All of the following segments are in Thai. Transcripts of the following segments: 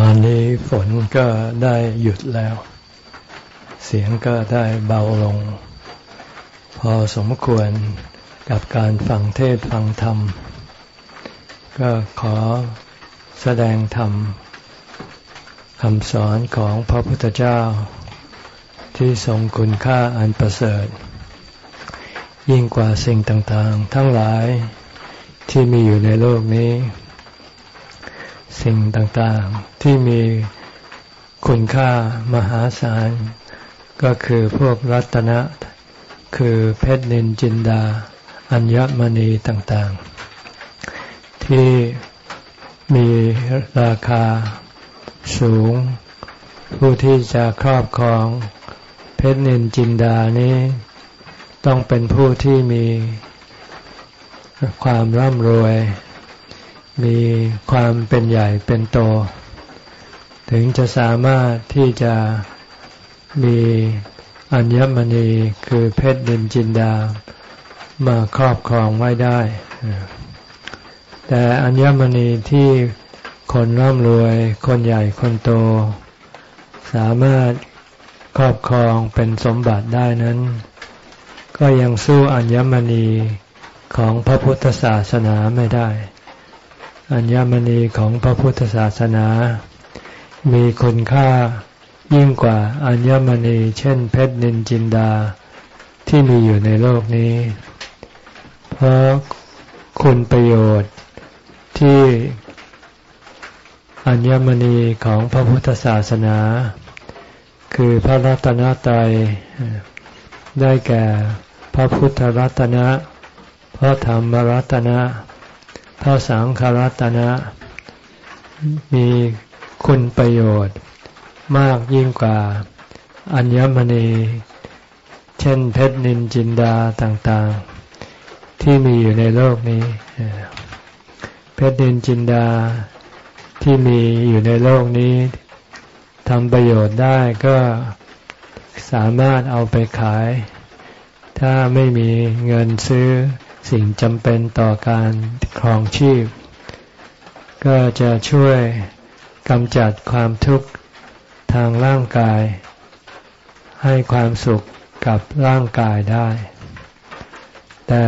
ตอนนี้ฝนก็ได้หยุดแล้ว เสียงก็ได้เบาลง พอสมควรกับการฟังเทศฟังธรรม ก็ขอแสดงธรรมคำสอนของพระพุทธเจ้า ที่ทรงคุณค่าอันประเสริฐ ยิ่งกว่าสิ่งต่างๆ ทั้งหลายที่มีอยู่ในโลกนี้ สิ่งต่างๆ ที่มีคุณค่ามหาศาล ก็คือพวกรัตนะ คือเพชรนินจินดา อัญมณีต่างๆ ที่มีราคาสูง ผู้ที่จะครอบครอง เพชรนินจินดานี้ ต้องเป็นผู้ที่มีความร่ำรวย มีความเป็นใหญ่เป็นโต ถึงจะสามารถที่จะมีอัญมณีคือเพชรดินจินดามาครอบครองไว้ได้ แต่อัญมณีที่คนร่ำรวย คนใหญ่คนโต สามารถครอบครองเป็นสมบัติได้นั้น ก็ยังสู้อัญมณีของพระพุทธศาสนาไม่ได้ อัญมณีของพระพุทธศาสนา มีคุณค่ายิ่งกว่าอัญมณีเช่นเพชรนินจินดาที่มีอยู่ในโลกนี้ เพราะคุณประโยชน์ที่อัญมณีของพระพุทธศาสนา คือพระรัตนตรัยได้แก่พระพุทธรัตนะ พระธรรมรัตนะ พระสังฆรัตนะ มีคุณประโยชน์ มากยิ่งกว่าอัญมณี เช่นเพชรนินจินดาต่างๆ ที่มีอยู่ในโลกนี้ เพชรนินจินดาที่มีอยู่ในโลกนี้ทำประโยชน์ได้ก็สามารถเอาไปขาย ถ้าไม่มีเงินซื้อ สิ่งจำเป็นต่อการครองชีพ ก็จะช่วยกำจัดความทุกข์ทางร่างกาย ให้ความสุขกับร่างกายได้ แต่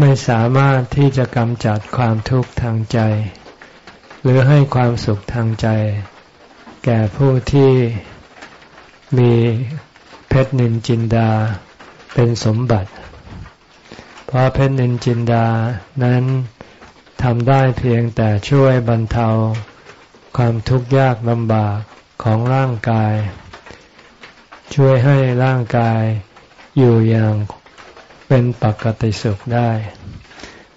ไม่สามารถที่จะกำจัดความทุกข์ทางใจ หรือให้ความสุขทางใจ แก่ผู้ที่มีเพชรนินจินดาเป็นสมบัติ เพราะเพชรนินจินดานั้นทำได้เพียงแต่ช่วยบรรเทา ความทุกข์ยากลำบากของร่างกาย ช่วยให้ร่างกายอยู่อย่างเป็นปกติสุขได้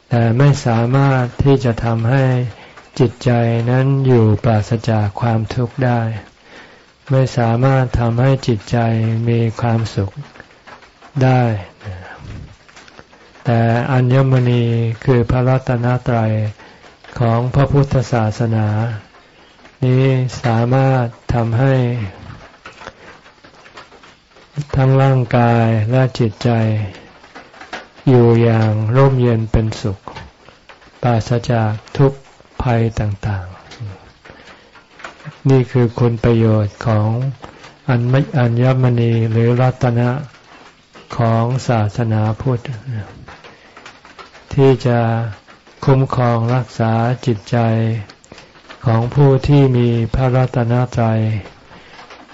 แต่ไม่สามารถที่จะทำให้จิตใจนั้นอยู่ปราศจากความทุกข์ได้ ไม่สามารถทำให้จิตใจมีความสุขได้ แต่อัญมณีคือพระรัตนตรัยของพระพุทธศาสนา นี้สามารถทำให้ ทั้งร่างกายและจิตใจ อยู่อย่างร่มเย็นเป็นสุข ปราศจากทุกภัยต่างๆ นี่คือคุณประโยชน์ของอัญอัญมณีหรือรัตนะของศาสนาพุทธ ที่จะคุ้มครองรักษาจิตใจของผู้ที่มีพระรัตนตรัย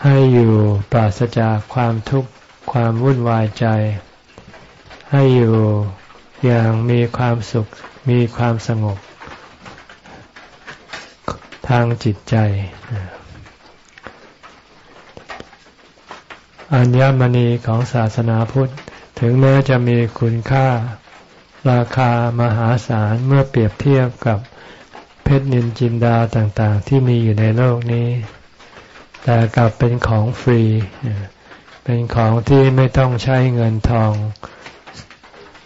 ให้อยู่ปราศจากความทุกข์ความวุ่นวายใจ ให้อยู่อย่างมีความสุขมีความสงบ ทางจิตใจ อัญญมณีของศาสนาพุทธ ถึงแม้จะมีคุณค่า ราคามหาศาลเมื่อเปรียบเทียบกับเพชรนินจินดาต่างๆ ที่มีอยู่ในโลกนี้ แต่กลับเป็นของฟรี เป็นของที่ไม่ต้องใช้เงินทอง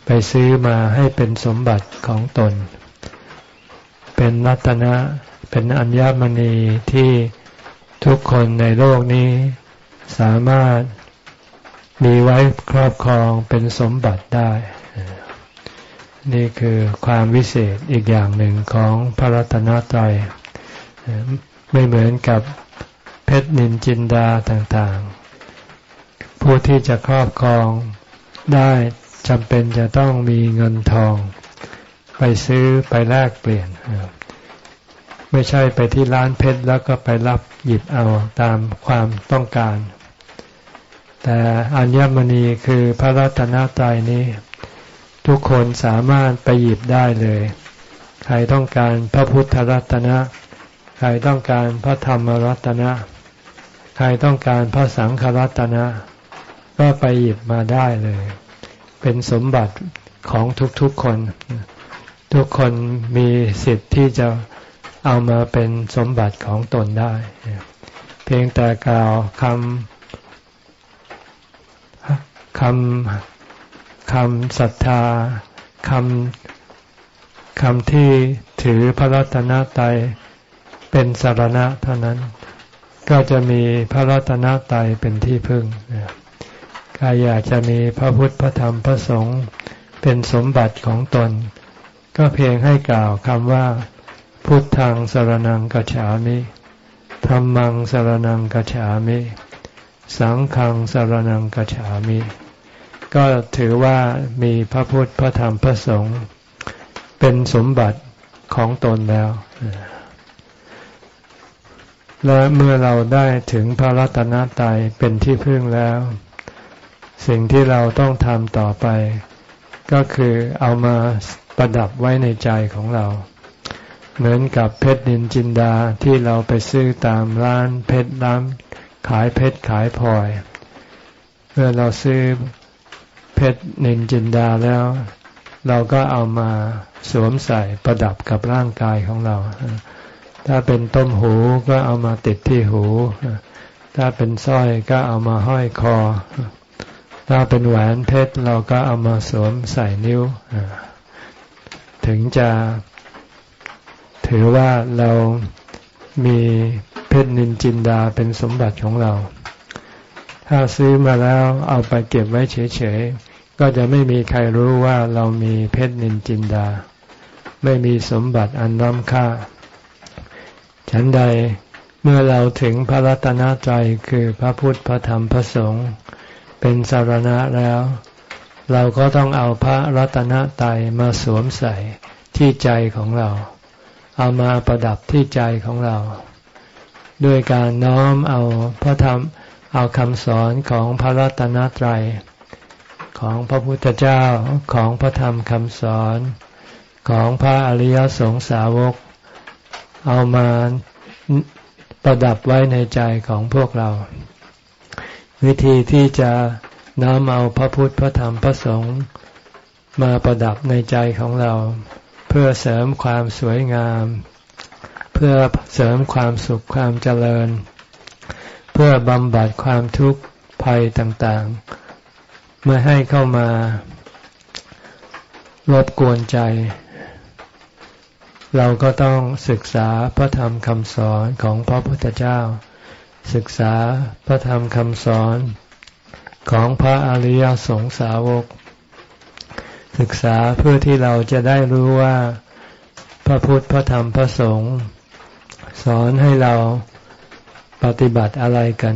ไปซื้อมาให้เป็นสมบัติของตน เป็นรัตนะ เป็นอัญมณีที่ทุกคนในโลกนี้สามารถมีไว้ครอบครองเป็นสมบัติได้ นี่คือความวิเศษอีกอย่างหนึ่งของพระรัตนตรัยไม่เหมือนกับเพชรนินจินดาต่างๆ ผู้ที่จะครอบครองได้จำเป็นจะต้องมีเงินทอง ไปซื้อไปแลกเปลี่ยน ไม่ใช่ไปที่ร้านเพชรแล้วก็ไปรับหยิบเอาตามความต้องการ แต่อัญมณีคือพระรัตนตรัยนี้ ทุกคนสามารถไปหยิบได้เลย ใครต้องการพระพุทธรัตนะ ใครต้องการพระธรรมรัตนะ ใครต้องการพระสังฆรัตนะ ก็ไปหยิบมาได้เลย เป็นสมบัติของทุกๆคน ทุกคนมีสิทธิ์ที่จะเอามาเป็นสมบัติของตนได้ เพียงแต่กล่าวคำคำ คำศรัทธาคำคำที่ถือพระรัตนตรัยเป็นสารณะเท่านั้น ก็จะมีพระรัตนตรัยเป็นที่พึ่งใครอยากจะมีพระพุทธพระธรรมพระสงฆ์เป็นสมบัติของตน ก็เพียงให้กล่าวคำว่า พุทธังสารนังกัจฉามิธรรมังสารนังกัจฉามิ สังฆังสารนังกัจฉามิ ก็ถือว่ามีพระพุทธพระธรรมพระสงฆ์เป็นสมบัติของตนแล้ว และเมื่อเราได้ถึงพระรัตนตรัยเป็นที่พึ่งแล้ว สิ่งที่เราต้องทำต่อไป ก็คือเอามาประดับไว้ในใจของเรา เหมือนกับเพชรนินจินดาที่เราไปซื้อตามร้านเพชรร้านขายเพชรขายพลอยเมื่อเราซื้อ เพชรนินจินดาแล้ว เราก็เอามาสวมใส่ประดับกับร่างกายของเรา ถ้าเป็นต้มหูก็เอามาติดที่หู ถ้าเป็นสร้อยก็เอามาห้อยคอ ถ้าเป็นแหวนเพชรเราก็เอามาสวมใส่นิ้ว ถึงจะถือว่าเรามีเพชรนินจินดาเป็นสมบัติของเรา ถ้าซื้อมาแล้วเอาไปเก็บไว้เฉยๆ ก็จะไม่มีใครรู้ว่าเรามีเพชรนินจินดา ไม่มีสมบัติอันล้ำค่า ฉันใดเมื่อเราถึงพระรัตนตรัยคือพระพุทธพระธรรมพระสงฆ์เป็นสารณะแล้ว เราก็ต้องเอาพระรัตนตรัยมาสวมใส่ที่ใจของเรา เอามาประดับที่ใจของเรา ด้วยการน้อมเอาพระธรรม เอาคำสอนของพระรัตนตรัย ของพระพุทธเจ้าของพระธรรมคำสอนของพระอริยสงสาวก เอามาประดับไว้ในใจของพวกเรา วิธีที่จะน้อมเอาพระพุทธพระธรรมพระสงฆ์มาประดับในใจของเรา เพื่อเสริมความสวยงาม เพื่อเสริมความสุขความเจริญ เพื่อบำบัดความทุกข์ภัยต่างๆเมื่อให้เข้ามารบกวนใจ เราก็ต้องศึกษาพระธรรมคำสอนของพระพุทธเจ้า ศึกษาพระธรรมคำสอนของพระอริยสงสาวก ศึกษาเพื่อที่เราจะได้รู้ว่า พระพุทธพระธรรมพระสงฆ์สอนให้เรา ปฏิบัติอะไรกัน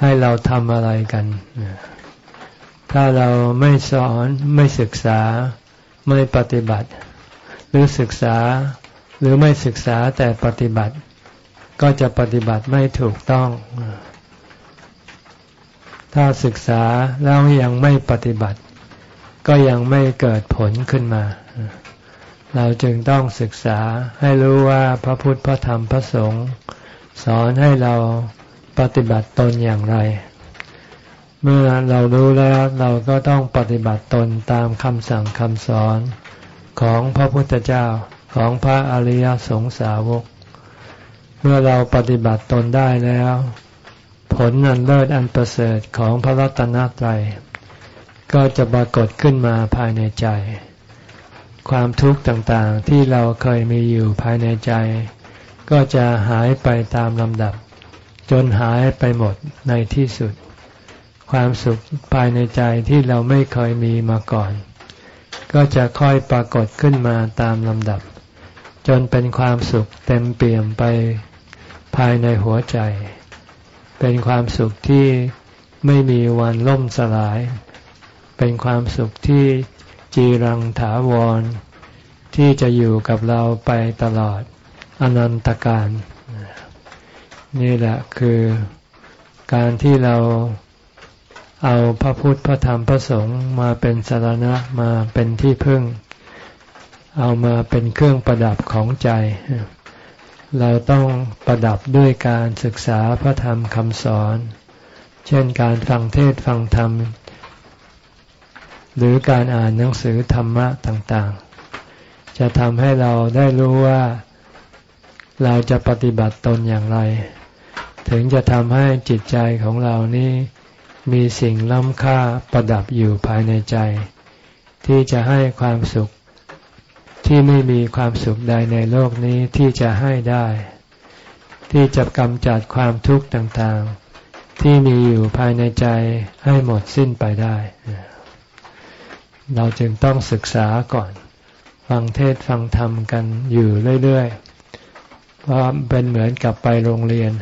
ให้เราทำอะไรกัน ถ้าเราไม่สอนไม่ศึกษาไม่ปฏิบัติ หรือศึกษาหรือไม่ศึกษาแต่ปฏิบัติ ก็จะปฏิบัติไม่ถูกต้อง ถ้าศึกษาแล้วยังไม่ปฏิบัติ ก็ยังไม่เกิดผลขึ้นมา เราจึงต้องศึกษาให้รู้ว่าพระพุทธพระธรรมพระสงฆ์ สอนให้เราปฏิบัติตนอย่างไร เมื่อเรารู้แล้วเราก็ต้องปฏิบัติตนตามคำสั่งคำสอนของพระพุทธเจ้าของพระอริยสงสาวก เมื่อเราปฏิบัติตนได้แล้ว ผลอันเลิศอันประเสริฐของพระรัตนตรัยก็จะปรากฏขึ้นมาภายในใจ ความทุกข์ต่างๆที่เราเคยมีอยู่ภายในใจ ก็จะหายไปตามลำดับ จนหายไปหมดในที่สุด ความสุขภายในใจที่เราไม่เคยมีมาก่อน ก็จะค่อยปรากฏขึ้นมาตามลำดับ จนเป็นความสุขเต็มเปี่ยมไปภายในหัวใจ เป็นความสุขที่ไม่มีวันล่มสลาย เป็นความสุขที่จีรังถาวร ที่จะอยู่กับเราไปตลอด อนันตการ นี่แหละคือการที่เราเอาพระพุทธพระธรรมพระสงฆ์มาเป็นสารณะมาเป็นที่พึ่ง เอามาเป็นเครื่องประดับของใจ เราต้องประดับด้วยการศึกษาพระธรรมคำสอน เช่นการฟังเทศฟังธรรม หรือการอ่านหนังสือธรรมะต่างๆ จะทำให้เราได้รู้ว่า เราจะปฏิบัติตนอย่างไร ถึงจะทำให้จิตใจของเรานี้มีสิ่งล้ำค่าประดับอยู่ภายในใจ ที่จะให้ความสุขที่ไม่มีความสุขใดในโลกนี้ที่จะให้ได้ ที่จะกำจัดความทุกข์ต่างๆ ที่มีอยู่ภายในใจให้หมดสิ้นไปได้ เราจึงต้องศึกษาก่อน ฟังเทศฟังธรรมกันอยู่เรื่อย ๆ เพราะเป็นเหมือนกับไปโรงเรียน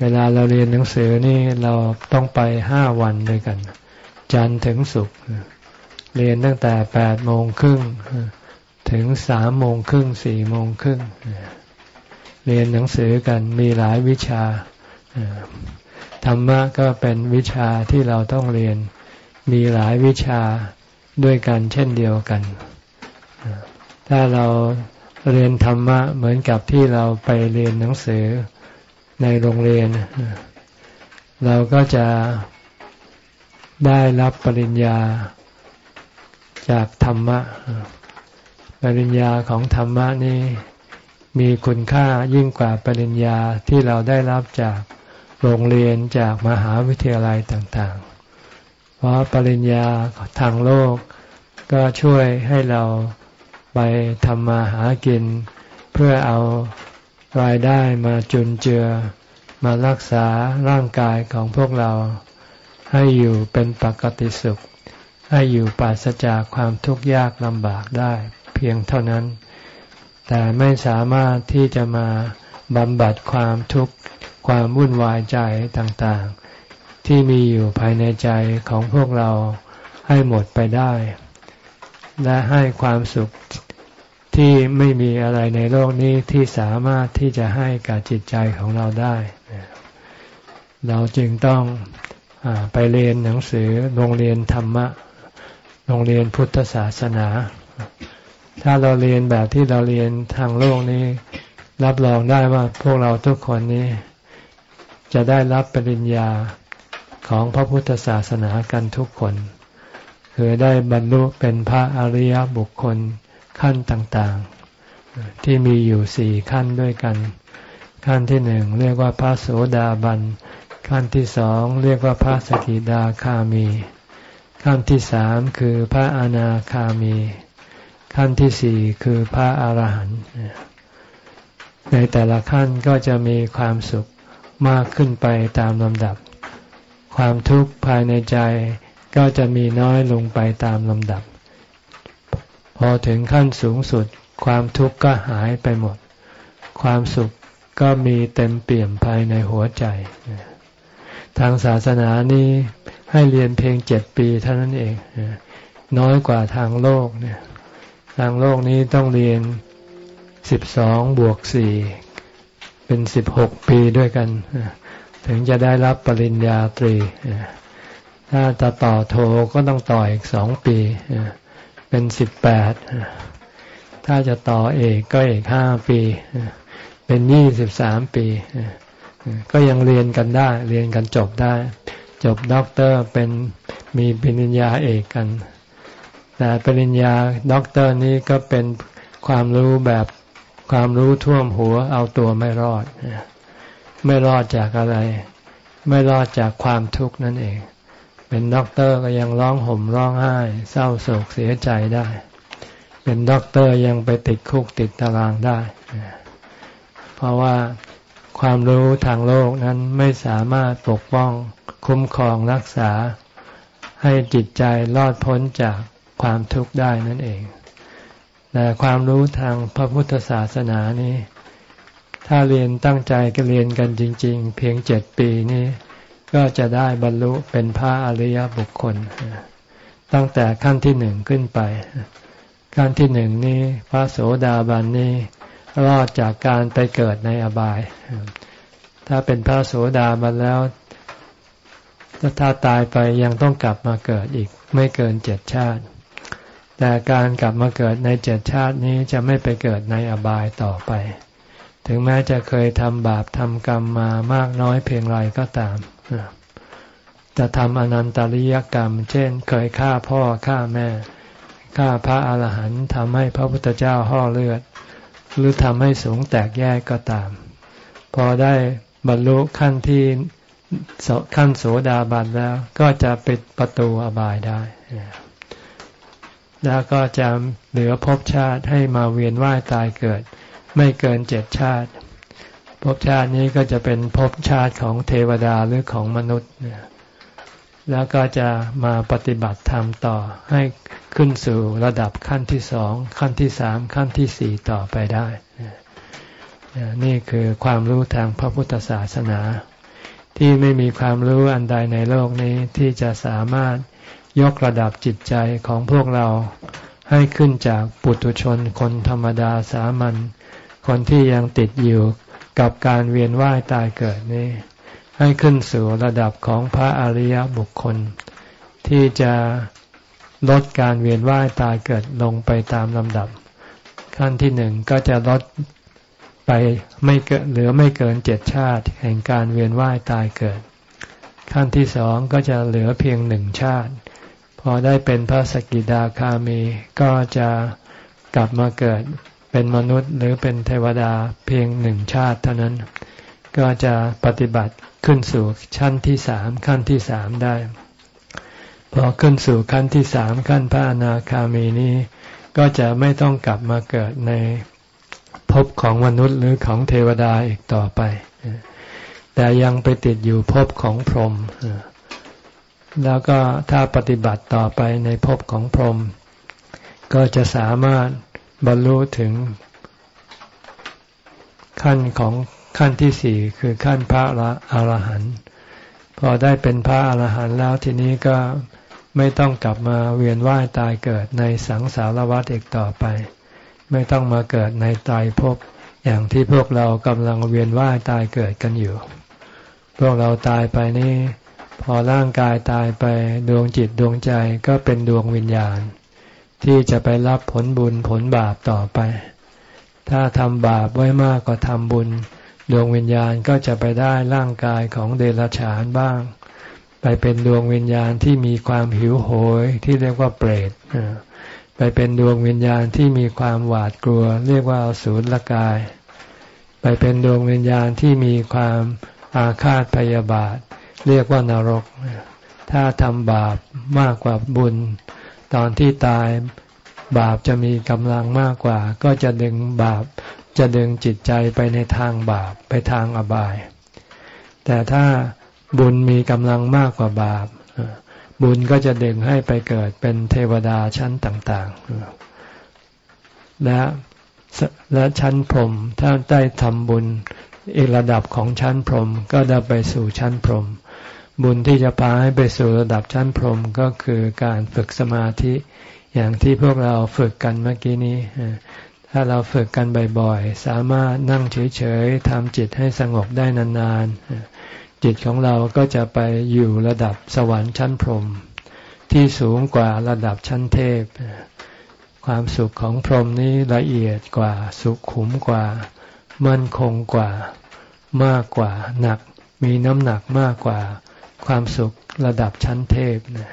เวลาเราเรียนหนังสือนี่เราต้องไปห้าวันด้วยกัน จันทร์ถึงศุกร์เรียนตั้งแต่แปดโมงครึ่งถึงสามโมงครึ่งสี่โมงครึ่งเรียนหนังสือกันมีหลายวิชาธรรมะก็เป็นวิชาที่เราต้องเรียนมีหลายวิชาด้วยกันเช่นเดียวกัน ถ้าเรา เรียนธรรมะเหมือนกับที่เราไปเรียนหนังสือในโรงเรียน เราก็จะได้รับปริญญาจากธรรมะ ปริญญาของธรรมะนี่มีคุณค่ายิ่งกว่าปริญญาที่เราได้รับจากโรงเรียนจากมหาวิทยาลัยต่างๆ เพราะปริญญาทางโลกก็ช่วยให้เรา ไปทำมาหากิน เพื่อเอารายได้มาจุนเจือ มารักษาร่างกายของพวกเรา ให้อยู่เป็นปกติสุข ให้อยู่ปราศจากความทุกข์ยากลำบากได้เพียงเท่านั้น แต่ไม่สามารถที่จะมาบำบัดความทุกข์ความวุ่นวายใจต่างๆ ที่มีอยู่ภายในใจของพวกเราให้หมดไปได้ และให้ความสุข ที่ไม่มีอะไรในโลกนี้ที่สามารถที่จะให้กับจิตใจของเราได้ เราจึงต้องอไปเรียนหนังสือโรงเรียนธรรมะ โรงเรียนพุทธศาสนา ถ้าเราเรียนแบบที่เราเรียนทางโลกนี้ รับรองได้ว่าพวกเราทุกคนนี้ จะได้รับปริญญาของพระพุทธศาสนากันทุกคน คือได้บรรลุเป็นพระอริยบุคคล ขั้นต่างๆ ที่มีอยู่สี่ขั้นด้วยกัน ขั้นที่หนึ่งเรียกว่าพระโสดาบัน ขั้นที่สองเรียกว่าพระสกิดาคามี ขั้นที่สามคือพระอนาคามี ขั้นที่สี่คือพระอารหันต์ในแต่ละขั้นก็จะมีความสุขมากขึ้นไปตามลำดับ ความทุกข์ภายในใจก็จะมีน้อยลงไปตามลำดับ พอถึงขั้นสูงสุด ความทุกข์ก็หายไปหมด ความสุขก็มีเต็มเปี่ยมภายในหัวใจ ทางศาสนานี้ให้เรียนเพียงเจ็ดปีเท่านั้นเอง น้อยกว่าทางโลกเนี่ยทางโลกนี้ต้องเรียนสิบสองบวกสี่เป็นสิบหกปีด้วยกัน ถึงจะได้รับปริญญาตรี ถ้าจะต่อโทก็ต้องต่ออีกสองปี เป็นสิบแปดถ้าจะต่อเอกก็เอกห้าปี เป็นยี่สิบสามปี ก็ยังเรียนกันได้ เรียนกันจบได้ จบด็อกเตอร์เป็นมีปริญญาเอกกัน แต่ปริญญาด็อกเตอร์นี้ก็เป็นความรู้แบบความรู้ท่วมหัวเอาตัวไม่รอด ไม่รอดจากอะไร ไม่รอดจากความทุกข์นั่นเอง เป็นด็อกเตอร์ก็ยังร้องห่มร้องไห้ เศร้าโศกเสียใจได้ เป็นด็อกเตอร์ยังไปติดคุกติดตารางได้ เพราะว่าความรู้ทางโลกนั้นไม่สามารถปกป้องคุ้มครองรักษาให้จิตใจรอดพ้นจากความทุกข์ได้นั่นเอง แต่ความรู้ทางพระพุทธศาสนานี้ ถ้าเรียนตั้งใจก็เรียนกันจริง ๆ เพียงเจ็ดปีนี้ ก็จะได้บรรลุเป็นพระอริยบุคคล ตั้งแต่ขั้นที่หนึ่งขึ้นไป ขั้นที่หนึ่งนี้พระโสดาบันนี้รอดจากการไปเกิดในอบาย ถ้าเป็นพระโสดาบันแล้วถ้าตายไปยังต้องกลับมาเกิดอีก ไม่เกินเจ็ดชาติ แต่การกลับมาเกิดในเจ็ดชาตินี้จะไม่ไปเกิดในอบายต่อไป ถึงแม้จะเคยทำบาปทำกรรมมามากน้อยเพียงไรก็ตาม จะทำอนันตริยกรรม เช่น เคยฆ่าพ่อฆ่าแม่ฆ่าพระอาหารหันต์ทำให้พระพุทธเจ้าห่อเลือด หรือทำให้สงแตกแยกก็ตาม พอได้บรรลุขั้นที่ขั้นโสดาบันแล้ว ก็จะปิดประตูอบายได้ แล้วก็จะเหลือภพชาติให้มาเวียนว่ายตายเกิด ไม่เกินเจ็ดชาติ ภพชาตินี้ก็จะเป็นภพชาติของเทวดาหรือของมนุษย์ แล้วก็จะมาปฏิบัติธรรมต่อให้ขึ้นสู่ระดับขั้นที่สองขั้นที่สามขั้นที่สี่ต่อไปได้ นี่คือความรู้ทางพระพุทธศาสนา ที่ไม่มีความรู้อันใดในโลกนี้ที่จะสามารถยกระดับจิตใจของพวกเราให้ขึ้นจากปุถุชนคนธรรมดาสามัญคนที่ยังติดอยู่ กับการเวียนว่ายตายเกิดนี้ ให้ขึ้นสู่ระดับของพระอริยบุคคล ที่จะลดการเวียนว่ายตายเกิดลงไปตามลำดับ ขั้นที่หนึ่งก็จะลดไปไม่เกินเหลือไม่เกินเจ็ดชาติ แห่งการเวียนว่ายตายเกิด ขั้นที่สองก็จะเหลือเพียงหนึ่งชาติ พอได้เป็นพระสกิดาคามีก็จะกลับมาเกิด เป็นมนุษย์หรือเป็นเทวดาเพียงหนึ่งชาติเท่านั้น ก็จะปฏิบัติขึ้นสู่ชั้นที่สามขั้นที่สามได้ พอขึ้นสู่ขั้นที่สามขั้นพระอนาคามีนี้ ก็จะไม่ต้องกลับมาเกิดในภพของมนุษย์หรือของเทวดาอีกต่อไป แต่ยังไปติดอยู่ภพของพรหมแล้วก็ถ้าปฏิบัติต่อไปในภพของพรหมก็จะสามารถ บรรลุถึงขั้นของขั้นที่สี่คือขั้นพระอรหันต์พอได้เป็นพระอรหันต์แล้วทีนี้ก็ไม่ต้องกลับมาเวียนว่ายตายเกิดในสังสารวัฏอีกต่อไป ไม่ต้องมาเกิดในตายภพอย่างที่พวกเรากำลังเวียนว่ายตายเกิดกันอยู่ พวกเราตายไปนี่ พอร่างกายตายไปดวงจิตดวงใจก็เป็นดวงวิญญาณ ที่จะไปรับผลบุญผลบาปต่อไป ถ้าทำบาปไว้มากกว่าทำบุญ ดวงวิญญาณก็จะไปได้ร่างกายของเดรัจฉานบ้าง ไปเป็นดวงวิญญาณที่มีความหิวโหยที่เรียกว่าเปรตไปเป็นดวงวิญญาณที่มีความหวาดกลัว เรียกว่าสูรละกาย ไปเป็นดวงวิญญาณที่มีความอาฆาตพยาบาท เรียกว่านรก ถ้าทำบาปมากกว่าบุญ ตอนที่ตายบาปจะมีกำลังมากกว่า ก็จะดึงบาปจะดึงจิตใจไปในทางบาปไปทางอบาย แต่ถ้าบุญมีกำลังมากกว่าบาป บุญก็จะดึงให้ไปเกิดเป็นเทวดาชั้นต่างๆ และและชั้นพรหมถ้าได้ทำบุญอีกระดับของชั้นพรหมก็จะไปสู่ชั้นพรหม บุญที่จะพาให้ไปสู่ระดับชั้นพรหมก็คือการฝึกสมาธิอย่างที่พวกเราฝึกกันเมื่อกี้นี้ ถ้าเราฝึกกันบ่อยๆ สามารถนั่งเฉยๆทำจิตให้สงบได้นานๆ จิตของเราก็จะไปอยู่ระดับสวรรค์ชั้นพรหมที่สูงกว่าระดับชั้นเทพ ความสุขของพรหมนี้ละเอียดกว่าสุขขุมกว่า มั่นคงกว่ามากกว่าหนัก มีน้ำหนักมากกว่า ความสุขระดับชั้นเทพนะ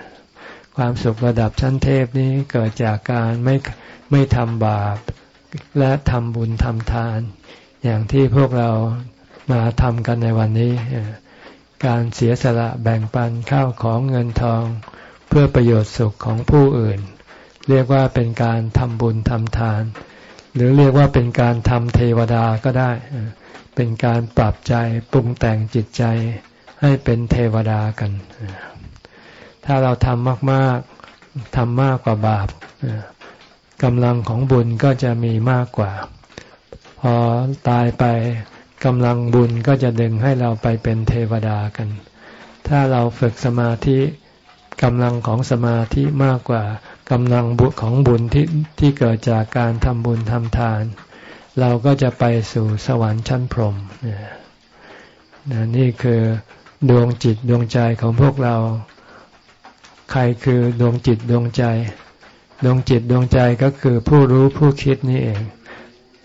ความสุขระดับชั้นเทพนี้เกิดจากการไม่ไม่ทำบาป และทำบุญทำทาน อย่างที่พวกเรามาทำกันในวันนี้ การเสียสละแบ่งปันข้าวของเงินทอง เพื่อประโยชน์สุขของผู้อื่น เรียกว่าเป็นการทำบุญทำทาน หรือเรียกว่าเป็นการทำเทวดาก็ได้ เป็นการปรับใจปรุงแต่งจิตใจ ให้เป็นเทวดากัน ถ้าเราทำมากๆทำมากกว่าบาปกำลังของบุญก็จะมีมากกว่า พอตายไปกำลังบุญก็จะดึงให้เราไปเป็นเทวดากัน ถ้าเราฝึกสมาธิกำลังของสมาธิมากกว่ากำลังบุของบุญที่ที่เกิดจากการทำบุญทำทาน เราก็จะไปสู่สวรรค์ชั้นพรหมนี่คือ ดวงจิตดวงใจของพวกเรา ใครคือดวงจิตดวงใจ ดวงจิตดวงใจก็คือผู้รู้ผู้คิดนี่เอง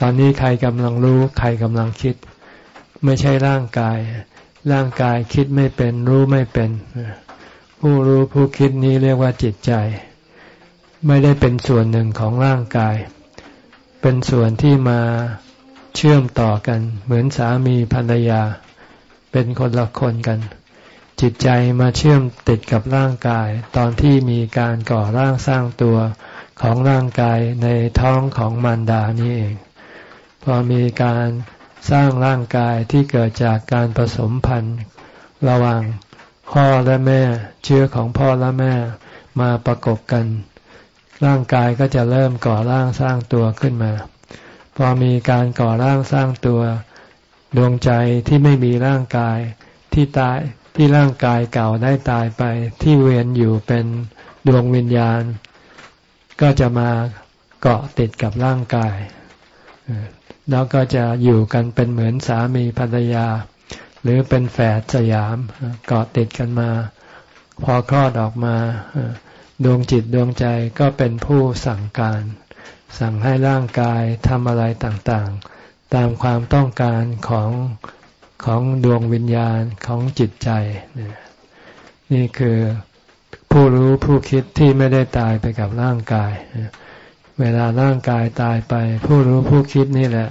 ตอนนี้ใครกำลังรู้ ใครกำลังคิด ไม่ใช่ร่างกาย ร่างกายคิดไม่เป็น รู้ไม่เป็น ผู้รู้ผู้คิดนี้เรียกว่าจิตใจ ไม่ได้เป็นส่วนหนึ่งของร่างกาย เป็นส่วนที่มาเชื่อมต่อกัน เหมือนสามีภรรยา เป็นคนละคนกัน จิตใจมาเชื่อมติดกับร่างกาย ตอนที่มีการก่อร่างสร้างตัวของร่างกายในท้องของมารดานี่เอง พอมีการสร้างร่างกายที่เกิดจากการผสมพันธุ์ระหว่างพ่อและแม่ เชื้อของพ่อและแม่มาประกบกัน ร่างกายก็จะเริ่มก่อร่างสร้างตัวขึ้นมา พอมีการก่อร่างสร้างตัว ดวงใจที่ไม่มีร่างกายที่ตายที่ร่างกายเก่าได้ตายไป ที่เวียนอยู่เป็นดวงวิญญาณ ก็จะมาเกาะติดกับร่างกาย แล้วก็จะอยู่กันเป็นเหมือนสามีภรรยา หรือเป็นแฝดสยามเกาะติดกันมา พอคลอดออกมา ดวงจิตดวงใจก็เป็นผู้สั่งการ สั่งให้ร่างกายทำอะไรต่างๆ ตามความต้องการของของดวงวิญญาณของจิตใจ นี่คือผู้รู้ผู้คิดที่ไม่ได้ตายไปกับร่างกาย เวลาร่างกายตายไป ผู้รู้ผู้คิดนี่แหละ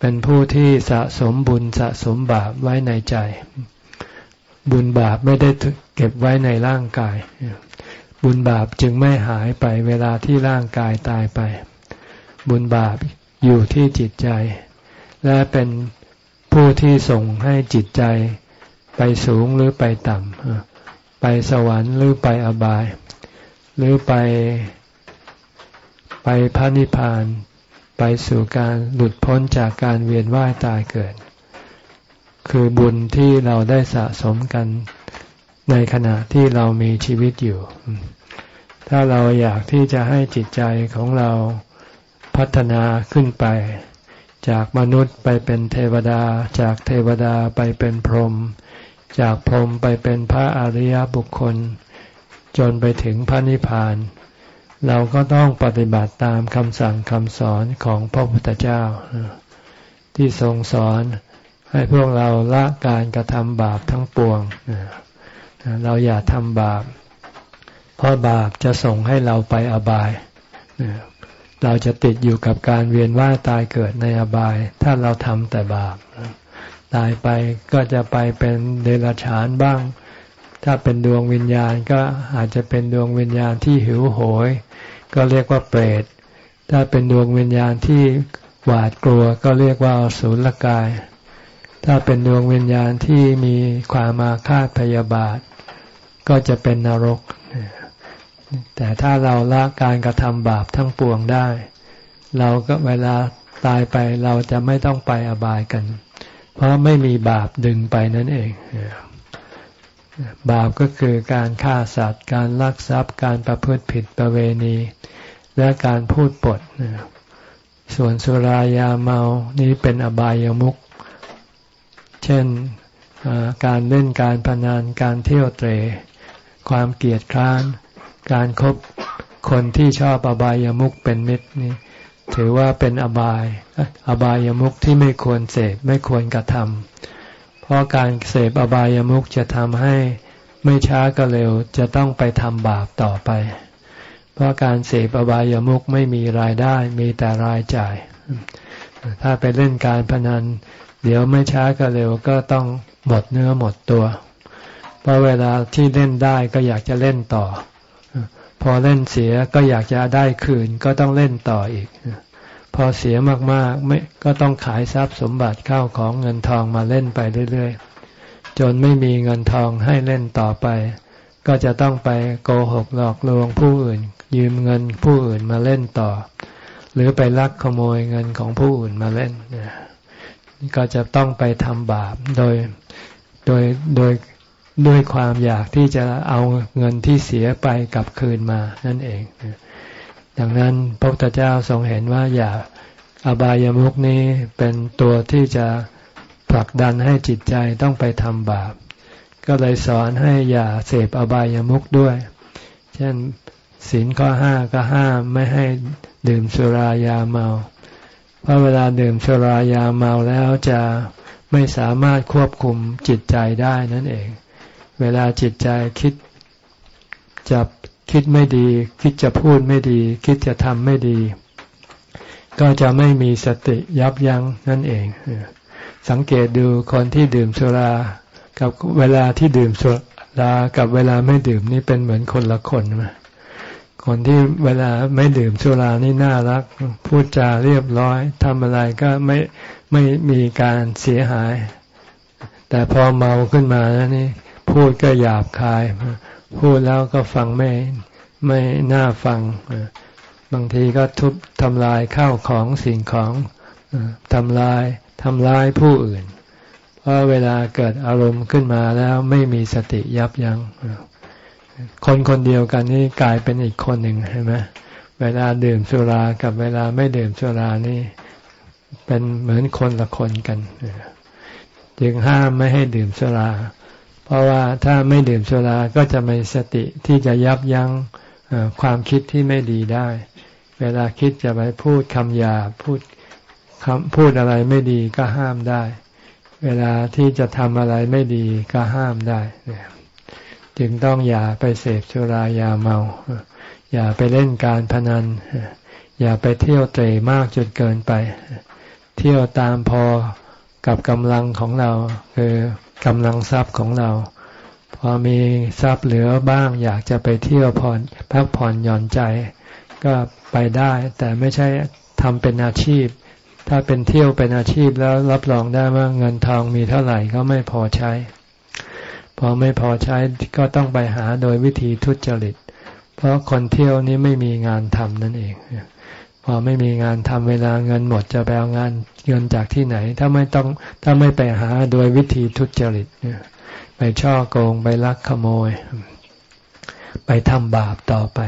เป็นผู้ที่สะสมบุญสะสมบาปไว้ในใจ บุญบาปไม่ได้เก็บไว้ในร่างกาย บุญบาปจึงไม่หายไปเวลาที่ร่างกายตายไป บุญบาปอยู่ที่จิตใจ และเป็นผู้ที่ส่งให้จิตใจไปสูงหรือไปต่ำไปสวรรค์หรือไปอบาย หรือไปไปพระนิพพาน ไปสู่การหลุดพ้นจากการเวียนว่ายตายเกิด คือบุญที่เราได้สะสมกันในขณะที่เรามีชีวิตอยู่ ถ้าเราอยากที่จะให้จิตใจของเราพัฒนาขึ้นไป จากมนุษย์ไปเป็นเทวดา จากเทวดาไปเป็นพรหมจากพรหมไปเป็นพระอริยบุคคล จนไปถึงพระนิพพาน เราก็ต้องปฏิบัติตามคำสั่งคำสอนของพระพุทธเจ้า ที่ทรงสอนให้พวกเราละการกระทำบาปทั้งปวง เราอย่าทำบาป เพราะบาปจะส่งให้เราไปอบาย เราจะติดอยู่กับการเวียนว่ายตายเกิดในอบาย ถ้าเราทำแต่บาปตายไปก็จะไปเป็นเดรัจฉานบ้าง ถ้าเป็นดวงวิญญาณก็อาจจะเป็นดวงวิญญาณที่หิวโหย ก็เรียกว่าเปรต ถ้าเป็นดวงวิญญาณที่หวาดกลัวก็เรียกว่าสูรกาย ถ้าเป็นดวงวิญญาณที่มีความมาคาดพยาบาท ก็จะเป็นนรก แต่ถ้าเราละการกระทำบาปทั้งปวงได้ เราก็เวลาตายไปเราจะไม่ต้องไปอบายกัน เพราะไม่มีบาปดึงไปนั่นเอง บาปก็คือการฆ่าสัตว์ การลักทรัพย์ การประพฤติผิดประเวณี และการพูดปด ส่วนสุรายาเมานี้เป็นอบายามุข เช่นการเล่นการพนัน การเที่ยวเตร ความเกียดคร้าน การครบคนที่ชอบอบายามุขเป็นมิตรนี่ถือว่าเป็นอบาย อบายามุขที่ไม่ควรเสพไม่ควรกระทำเพราะการเสพอบายามุขจะทำให้ไม่ช้าก็เร็วจะต้องไปทำบาปต่อไป เพราะการเสพอบายามุขไม่มีรายได้มีแต่รายจ่าย ถ้าไปเล่นการพนัน เดี๋ยวไม่ช้าก็เร็วก็ต้องหมดเนื้อหมดตัว เพราะเวลาที่เล่นได้ก็อยากจะเล่นต่อ พอเล่นเสียก็อยากจะได้คืนก็ต้องเล่นต่ออีก พอเสียมากๆไม่ก็ต้องขายทรัพย์สมบัติเข้าของเงินทองมาเล่นไปเรื่อยๆ จนไม่มีเงินทองให้เล่นต่อไป ก็จะต้องไปโกหกหลอกลวงผู้อื่น ยืมเงินผู้อื่นมาเล่นต่อ หรือไปลักขโมยเงินของผู้อื่นมาเล่นก็จะต้องไปทำบาปโดยโดยโดย ด้วยความอยากที่จะเอาเงินที่เสียไปกลับคืนมานั่นเองดังนั้นพระพุทธเจ้าทรงเห็นว่าอย่าอบายามุกนี้เป็นตัวที่จะผลักดันให้จิตใจต้องไปทำบาป ก็เลยสอนให้อย่าเสพอบายามุกด้วย เช่นศีลข้อห้าก็ห้ามไม่ให้ดื่มสุรายาเมา เพราะเวลาดื่มสุรายาเมาแล้วจะไม่สามารถควบคุมจิตใจได้นั่นเอง เวลาจิตใจคิดจะคิดไม่ดี คิดจะพูดไม่ดี คิดจะทำไม่ดี ก็จะไม่มีสติยับยั้งนั่นเอง สังเกตดูคนที่ดื่มสุรา กับเวลาที่ดื่มสุรากับเวลาไม่ดื่มนี่เป็นเหมือนคนละคนคนที่เวลาไม่ดื่มสุรานี่น่ารัก พูดจาเรียบร้อยทำอะไรก็ไม่ไม่มีการเสียหาย แต่พอเมาขึ้นมาแล้วนี่ พูดก็หยาบคาย พูดแล้วก็ฟังไม่ไม่น่าฟัง บางทีก็ทุบทำลายข้าวของสิ่งของทำลายทำลายผู้อื่น เพราะเวลาเกิดอารมณ์ขึ้นมาแล้วไม่มีสติยับยัง้งคนคนเดียวกันนี่กลายเป็นอีกคนหนึ่งใช่ไหมเวลาดื่มสุรากับเวลาไม่ดื่มสุรานี่เป็นเหมือนคนละคนกัน จึงห้ามไม่ให้ดื่มสุรา เพราะว่าถ้าไม่ดื่มสุราก็จะมีสติที่จะยับยั้งความคิดที่ไม่ดีได้ เวลาคิดจะไปพูดคำหยาพูดคำพูดอะไรไม่ดีก็ห้ามได้ เวลาที่จะทำอะไรไม่ดีก็ห้ามได้ จึงต้องอย่าไปเสพสุรายาเมา อย่าไปเล่นการพนัน อย่าไปเที่ยวเตะมากจนเกินไป เที่ยวตามพอ กับกำลังของเรา คือกำลังทรัพย์ของเรา พอมีทรัพย์เหลือบ้าง อยากจะไปเที่ยวผ่อนพักผ่อนหย่อนใจ ก็ไปได้ แต่ไม่ใช่ทำเป็นอาชีพ ถ้าเป็นเที่ยวเป็นอาชีพแล้วรับรองได้ว่าเงินทองมีเท่าไหร่ก็ไม่พอใช้ พอไม่พอใช้ก็ต้องไปหาโดยวิธีทุจริต เพราะคนเที่ยวนี้ไม่มีงานทำนั่นเอง พอไม่มีงานทำเวลาเงินหมดจะไปเอางานเงินจากที่ไหน ถ้าไม่ต้องถ้าไม่ไปหาโดยวิธีทุจริตไปช่อโกงไปลักขโมย ไปทำบาปต่อไป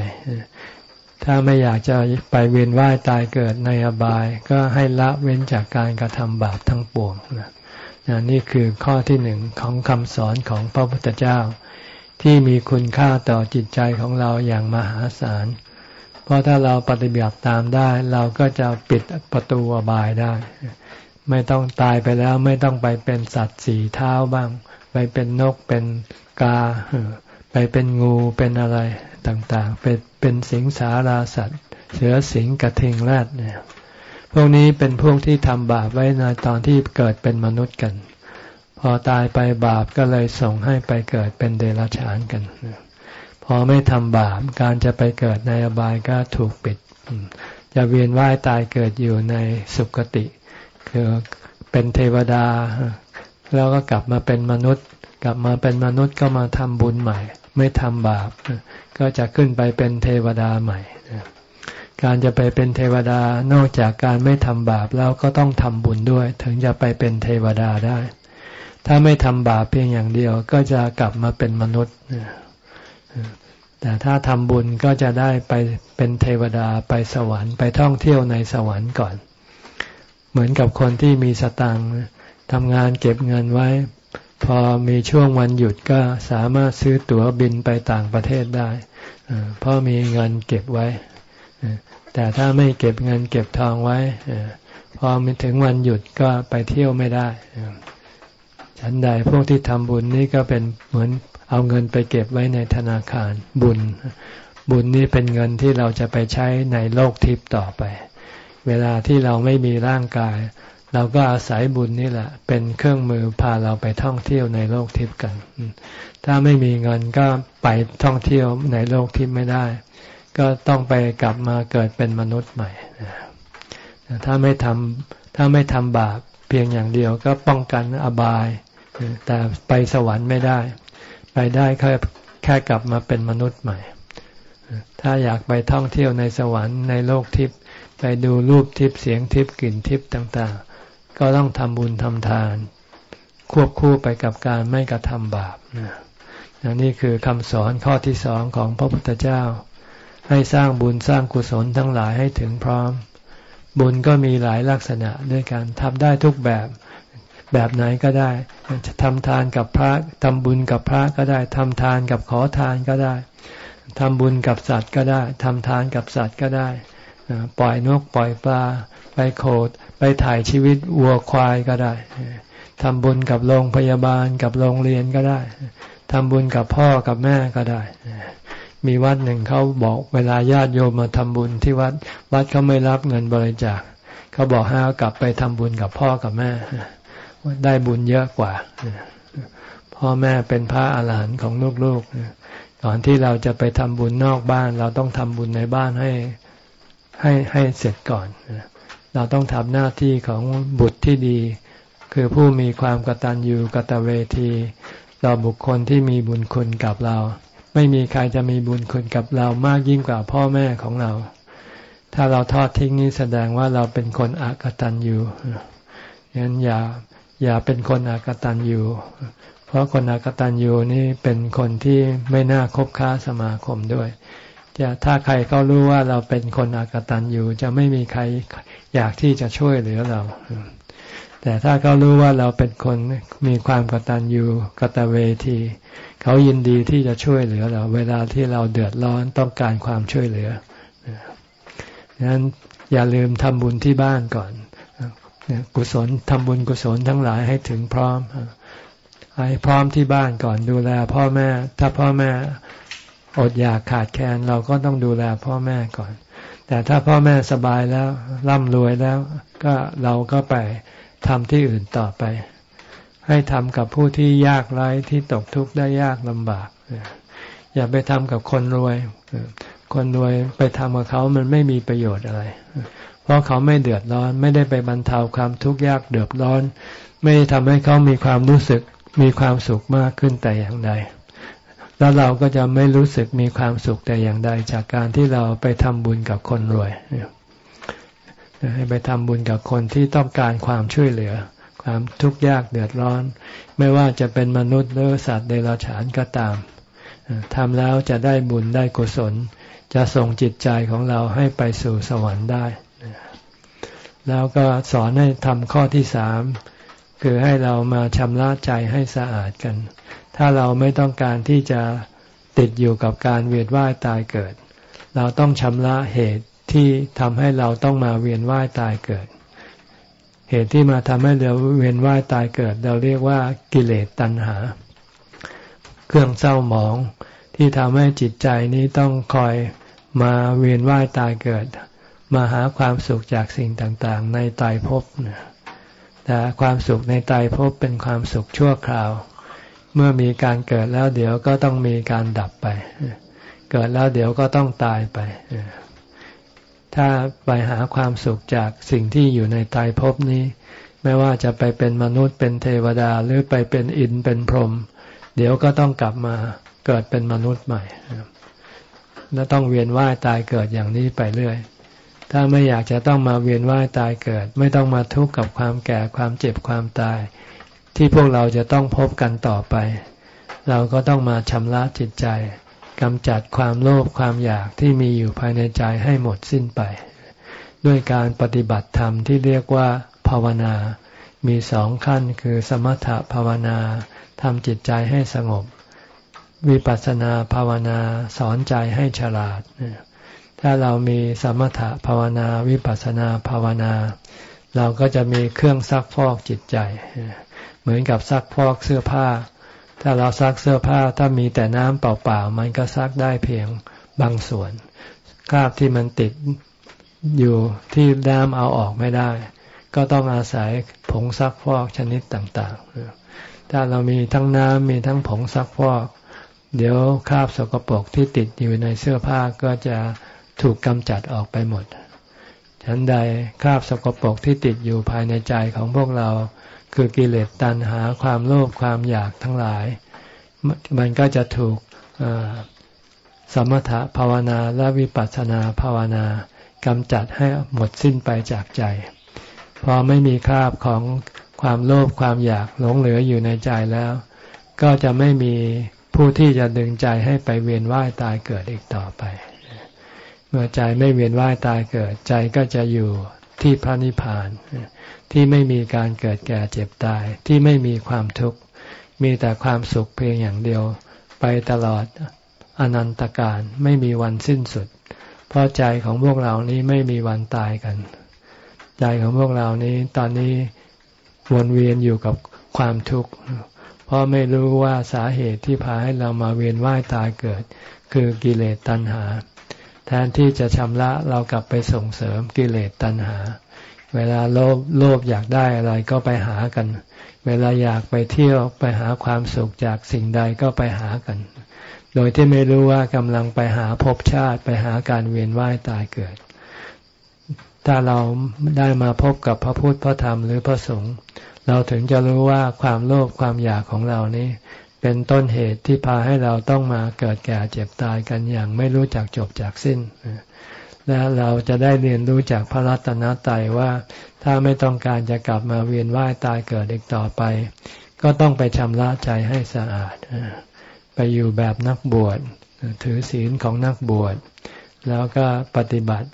ถ้าไม่อยากจะไปเวียนว่ายตายเกิดในอบาย ก็ให้ละเว้นจากการกระทำบาปทั้งปวงนะนี่คือข้อที่หนึ่งของคำสอนของพระพุทธเจ้า ที่มีคุณค่าต่อจิตใจของเราอย่างมหาศาล เพราะถ้าเราปฏิบัติตามได้ เราก็จะปิดประตูอบายได้ ไม่ต้องตายไปแล้วไม่ต้องไปเป็นสัตว์สีเท้าบ้าง ไปเป็นนกเป็นกา ไปเป็นงูเป็นอะไรต่างๆ เป็นเป็นสิงสาราสัตว์ เสือสิงกระทิงแรดเนี่ยพวกนี้เป็นพวกที่ทำบาปไว้ในตอนที่เกิดเป็นมนุษย์กัน พอตายไปบาปก็เลยส่งให้ไปเกิดเป็นเดรัจฉานกัน พอไม่ทำบาปการจะไปเกิดในอบายก็ถูกปิด จะเวียนว่ายตายเกิดอยู่ในสุคติ คือเป็นเทวดา แล้วก็กลับมาเป็นมนุษย์ กลับมาเป็นมนุษย์ก็มาทำบุญใหม่ ไม่ทำบาป ก็จะขึ้นไปเป็นเทวดาใหม่ การจะไปเป็นเทวดานอกจากการไม่ทำบาปแล้วก็ต้องทำบุญด้วย ถึงจะไปเป็นเทวดาได้ ถ้าไม่ทำบาปเพียงอย่างเดียวก็จะกลับมาเป็นมนุษย์ แต่ถ้าทำบุญก็จะได้ไปเป็นเทวดาไปสวรรค์ไปท่องเที่ยวในสวรรค์ก่อน เหมือนกับคนที่มีสตังค์ทำงานเก็บเงินไว้ พอมีช่วงวันหยุดก็สามารถซื้อตั๋วบินไปต่างประเทศได้เพราะมีเงินเก็บไว้ แต่ถ้าไม่เก็บเงินเก็บทองไว้พอมีถึงวันหยุดก็ไปเที่ยวไม่ได้ฉันใดพวกที่ทำบุญนี่ก็เป็นเหมือน เอาเงินไปเก็บไว้ในธนาคารบุญ บุญนี่เป็นเงินที่เราจะไปใช้ในโลกทิพย์ต่อไป เวลาที่เราไม่มีร่างกาย เราก็อาศัยบุญนี่แหละ เป็นเครื่องมือพาเราไปท่องเที่ยวในโลกทิพย์กัน ถ้าไม่มีเงินก็ไปท่องเที่ยวในโลกทิพย์ไม่ได้ ก็ต้องไปกลับมาเกิดเป็นมนุษย์ใหม่ถ้าไม่ทำถ้าไม่ทำบาปเพียงอย่างเดียวก็ป้องกันอบาย แต่ไปสวรรค์ไม่ได้ ไปได้แค่แค่กลับมาเป็นมนุษย์ใหม่ ถ้าอยากไปท่องเที่ยวในสวรรค์ในโลกทิพย์ไปดูรูปทิพย์เสียงทิพย์กลิ่นทิพย์ต่างๆ ก็ต้องทำบุญทำทาน ควบคู่ไปกับการไม่กระทำบาปนะนี่คือคำสอนข้อที่สองของพระพุทธเจ้า ให้สร้างบุญสร้างกุศลทั้งหลายให้ถึงพร้อม บุญก็มีหลายลักษณะด้วยกันทำได้ทุกแบบ แบบไหนก็ได้ จะทำทานกับพระทำบุญกับพระก็ได้ทำทานกับขอทานก็ได้ทำบุญกับสัตว์ก็ได้ทำทานกับสัตว์ก็ได้ ปล่อยนกปล่อยปลาไปโคดไปถ่ายชีวิตวัวควายก็ได้ทำบุญกับโรงพยาบาลกับโรงเรียนก็ได้ทำบุญกับพ่อกับแม่ก็ได้ มีวัดหนึ่งเขาบอกเวลาญาติโยมมาทำบุญที่วัด วัดเขาไม่รับเงินบริจาคเขาบอกให้เอากลับไปทำบุญกับพ่อกับแม่ ได้บุญเยอะกว่าพ่อแม่เป็นพระอาหารหันต์ของลูกๆก่อนที่เราจะไปทำบุญนอกบ้าน เราต้องทำบุญในบ้านให้ให้ให้เสร็จก่อน เราต้องทำหน้าที่ของบุตรที่ดี คือผู้มีความกตัญญูกตเวทีเราบุคคลที่มีบุญคุณกับเรา ไม่มีใครจะมีบุญคุณกับเรามากยิ่งกว่าพ่อแม่ของเรา ถ้าเราทอดทิ้งนี้แสดงว่าเราเป็นคนอกตัญญูงั้นอย่า อย่าเป็นคนอากตันยูเพราะคนอากตันยูนี่เป็นคนที่ไม่น่าคบค้าสมาคมด้วย จะถ้าใครเขารู้ว่าเราเป็นคนอากตันยูจะไม่มีใครอยากที่จะช่วยเหลือเรา แต่ถ้าเขารู้ว่าเราเป็นคนมีความกตัญญูกตเวทีเขายินดีที่จะช่วยเหลือเรา เวลาที่เราเดือดร้อนต้องการความช่วยเหลือดังนั้นอย่าลืมทำบุญที่บ้านก่อน กุศลทำบุญกุศลทั้งหลายให้ถึงพร้อมให้พร้อมที่บ้านก่อนดูแล พ่อแม่ ถ้าพ่อแม่อดอยากขาดแคลนเราก็ต้องดูแลพ่อแม่ก่อน แต่ถ้าพ่อแม่สบายแล้วร่ำรวยแล้ว ก็เราก็ไปทำที่อื่นต่อไป ให้ทำกับผู้ที่ยากไร้ที่ตกทุกข์ได้ยากลำบาก อย่าไปทำกับคนรวย คนรวยไปทำกับเขามันไม่มีประโยชน์อะไร ราะเขาไม่เดือดร้อน ไม่ได้ไปบรรเทาความทุกข์ยากเดือดร้อน ไม่ทำให้เขามีความรู้สึกมีความสุขมากขึ้นแต่อย่างใดแล้วเราก็จะไม่รู้สึกมีความสุขแต่อย่างใดจากการที่เราไปทำบุญกับคนรวยให้ไปทำบุญกับคนที่ต้องการความช่วยเหลือ ความทุกข์ยากเดือดร้อน ไม่ว่าจะเป็นมนุษย์หรือสัตว์เดรัจฉานก็ตามทำแล้วจะได้บุญได้กุศล จะส่งจิตใจของเราให้ไปสู่สวรรค์ได้ แล้วก็สอนให้ทำข้อที่สามคือให้เรามาชำระใจให้สะอาดกัน ถ้าเราไม่ต้องการที่จะติดอยู่กับการเวียนว่ายตายเกิด เราต้องชำระเหตุที่ทำให้เราต้องมาเวียนว่ายตายเกิด เหตุที่มาทำให้เราเวียนว่ายตายเกิด เราเรียกว่ากิเลสตัณหา เครื่องเศร้าหมองที่ทำให้จิตใจนี้ต้องคอยมาเวียนว่ายตายเกิด มาหาความสุขจากสิ่งต่างๆ ในตายภพแต่ความสุขในตายภพเป็นความสุขชั่วคราว เมื่อมีการเกิดแล้วเดี๋ยวก็ต้องมีการดับไป เกิดแล้วเดี๋ยวก็ต้องตายไป ถ้าไปหาความสุขจากสิ่งที่อยู่ในตายภพนี้ ไม่ว่าจะไปเป็นมนุษย์เป็นเทวดาหรือไปเป็นอินเป็นพรหมเดี๋ยวก็ต้องกลับมาเกิดเป็นมนุษย์ใหม่ และต้องเวียนว่ายตายเกิดอย่างนี้ไปเรื่อย ถ้าไม่อยากจะต้องมาเวียนว่ายตายเกิด ไม่ต้องมาทุกข์กับความแก่ความเจ็บความตาย ที่พวกเราจะต้องพบกันต่อไป เราก็ต้องมาชำระจิตใจกำจัดความโลภความอยากที่มีอยู่ภายในใจให้หมดสิ้นไป ด้วยการปฏิบัติธรรมที่เรียกว่า ภาวนา มีสองขั้นคือสมถภาวนาทำจิตใจให้สงบ วิปัสสนาภาวนาสอนใจให้ฉลาด ถ้าเรามีสมถะภาวนาวิปัสสนาภาวนา เราก็จะมีเครื่องซักฟอกจิตใจ เหมือนกับซักฟอกเสื้อผ้า ถ้าเราซักเสื้อผ้าถ้ามีแต่น้ำเปล่าๆมันก็ซักได้เพียงบางส่วนคราบที่มันติดอยู่ที่น้ำเอาออกไม่ได้ ก็ต้องอาศัยผงซักฟอกชนิดต่างๆ ถ้าเรามีทั้งน้ำมีทั้งผงซักฟอก เดี๋ยวคราบสกปรกที่ติดอยู่ในเสื้อผ้าก็จะ ถูกกำจัดออกไปหมด ฉันใดคราบสกปรกที่ติดอยู่ภายในใจของพวกเรา คือกิเลสตัณหาความโลภความอยากทั้งหลาย มันก็จะถูกสมถะภาวนาและวิปัสสนาภาวนากำจัดให้หมดสิ้นไปจากใจ พอไม่มีคราบของความโลภความอยากหลงเหลืออยู่ในใจแล้ว ก็จะไม่มีผู้ที่จะดึงใจให้ไปเวียนว่ายตายเกิดอีกต่อไป เมื่อใจไม่เวียนว่ายตายเกิดใจก็จะอยู่ที่พระนิพพาน ที่ไม่มีการเกิดแก่เจ็บตายที่ไม่มีความทุกข์มีแต่ความสุขเพียงอย่างเดียว ไปตลอดอนันตการไม่มีวันสิ้นสุด เพราะใจของพวกเรานี้ไม่มีวันตายกัน ใจของพวกเรานี้ตอนนี้วนเวียนอยู่กับความทุกข์เพราะไม่รู้ว่าสาเหตุที่พาให้เรามาเวียนว่ายตายเกิด คือกิเลสตัณหา แทนที่จะชำระเรากลับไปส่งเสริมกิเลสตัณหา เวลาโลภโลภอยากได้อะไรก็ไปหากัน เวลาอยากไปเที่ยวไปหาความสุขจากสิ่งใดก็ไปหากัน โดยที่ไม่รู้ว่ากำลังไปหาภพชาติไปหาการเวียนว่ายตายเกิด ถ้าเราได้มาพบกับพระพุทธพระธรรมหรือพระสงฆ์เราถึงจะรู้ว่าความโลภความอยากของเรานี้ เป็นต้นเหตุที่พาให้เราต้องมาเกิดแก่เจ็บตายกันอย่างไม่รู้จักจบจากสิ้น และเราจะได้เรียนรู้จากพระรัตนตรัยว่า ถ้าไม่ต้องการจะกลับมาเวียนว่ายตายเกิดอีกต่อไป ก็ต้องไปชำระใจให้สะอาด ไปอยู่แบบนักบวช ถือศีลของนักบวช แล้วก็ปฏิบัติ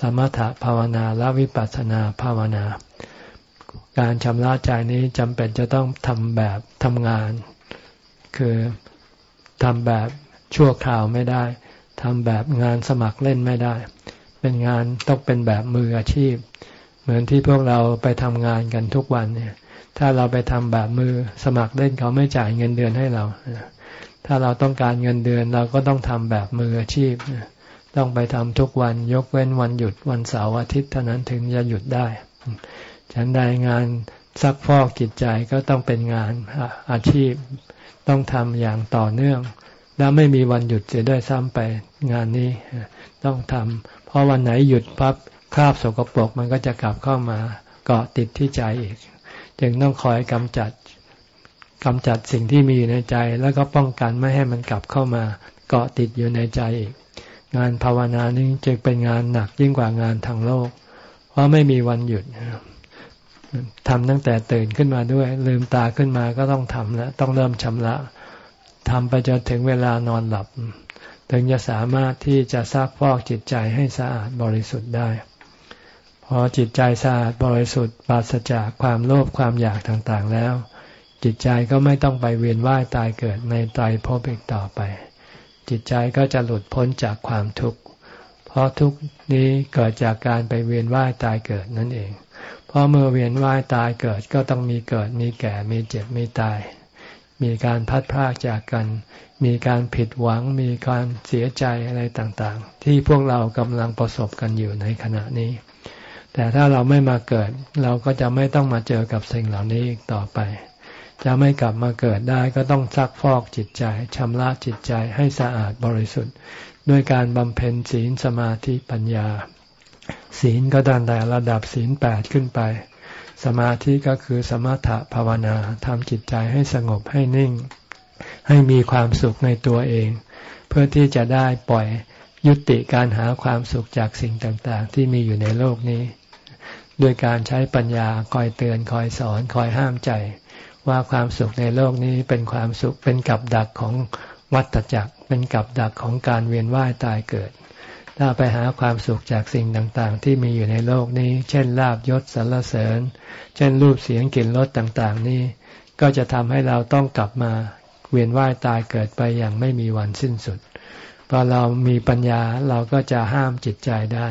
สมถภาวนาและวิปัสสนาภาวนา การชำระใจนี้จำเป็นจะต้องทำแบบทำงาน คือทำแบบชั่วคราวไม่ได้ทำแบบงานสมัครเล่นไม่ได้ เป็นงานต้องเป็นแบบมืออาชีพ เหมือนที่พวกเราไปทำงานกันทุกวันเนี่ย ถ้าเราไปทำแบบมือสมัครเล่นเขาไม่จ่ายเงินเดือนให้เรา ถ้าเราต้องการเงินเดือนเราก็ต้องทำแบบมืออาชีพ ต้องไปทำทุกวันยกเว้นวันหยุดวันเสาร์อาทิตย์เท่านั้นถึงจะหยุดได้ ฉันใดงาน ซักฟอกจิตใจก็ต้องเป็นงานอาชีพต้องทำอย่างต่อเนื่อง แล้วไม่มีวันหยุดเสียด้วยซ้ำไปงานนี้ต้องทำเพราะวันไหนหยุดปั๊บคราบสกปรกมันก็จะกลับเข้ามาเกาะติดที่ใจอีก จึงต้องคอยกำจัดกำจัดสิ่งที่มีอยู่ในใจ แล้วก็ป้องกันไม่ให้มันกลับเข้ามา เกาะติดอยู่ในใจอีก งานภาวนานี้จึงเป็นงานหนักยิ่งกว่างานทางโลก เพราะไม่มีวันหยุด ทำตั้งแต่ตื่นขึ้นมาด้วย ลืมตาขึ้นมาก็ต้องทำแล้วต้องเริ่มชำระทำไปจนถึงเวลานอนหลับ ถึงจะสามารถที่จะซักฟอกจิตใจให้สะอาดบริสุทธิ์ได้ พอจิตใจสะอาดบริสุทธิ์ปราศจากความโลภความอยากต่างๆแล้ว จิตใจก็ไม่ต้องไปเวียนว่ายตายเกิดในไตรภพอีกต่อไป จิตใจก็จะหลุดพ้นจากความทุกข์เพราะทุกข์นี้เกิดจากการไปเวียนว่ายตายเกิดนั่นเอง เพราะเมื่อเวียนว่ายตายเกิดก็ต้องมีเกิด มีแก่ มีเจ็บ มีตาย มีการพัดพากจากกัน มีการผิดหวัง มีการเสียใจอะไรต่างๆ ที่พวกเรากำลังประสบกันอยู่ในขณะนี้ แต่ถ้าเราไม่มาเกิด เราก็จะไม่ต้องมาเจอกับสิ่งเหล่านี้อีกต่อไป จะไม่กลับมาเกิดได้ก็ต้องซักฟอกจิตใจชำระจิตใจให้สะอาดบริสุทธิ์ ด้วยการบำเพ็ญศีลสมาธิปัญญา ศีลก็ตั้งแต่ระดับศีลแปดขึ้นไป สมาธิก็คือสมถะภาวนาทำจิตใจให้สงบให้นิ่ง ให้มีความสุขในตัวเอง เพื่อที่จะได้ปล่อยยุติการหาความสุขจากสิ่งต่างๆ ที่มีอยู่ในโลกนี้ ด้วยการใช้ปัญญาคอยเตือนคอยสอนคอยห้ามใจ ว่าความสุขในโลกนี้เป็นความสุขเป็นกับดักของวัฏจักร เป็นกับดักของการเวียนว่ายตายเกิด ถ้าไปหาความสุขจากสิ่งต่างๆ ที่มีอยู่ในโลกนี้ เช่นลาบยศสรรเสริญ เช่นรูปเสียงกลิ่นรสต่างๆ นี้ ก็จะทำให้เราต้องกลับมาเวียนว่ายตายเกิดไปอย่างไม่มีวันสิ้นสุด พอเรามีปัญญาเราก็จะห้ามจิตใจได้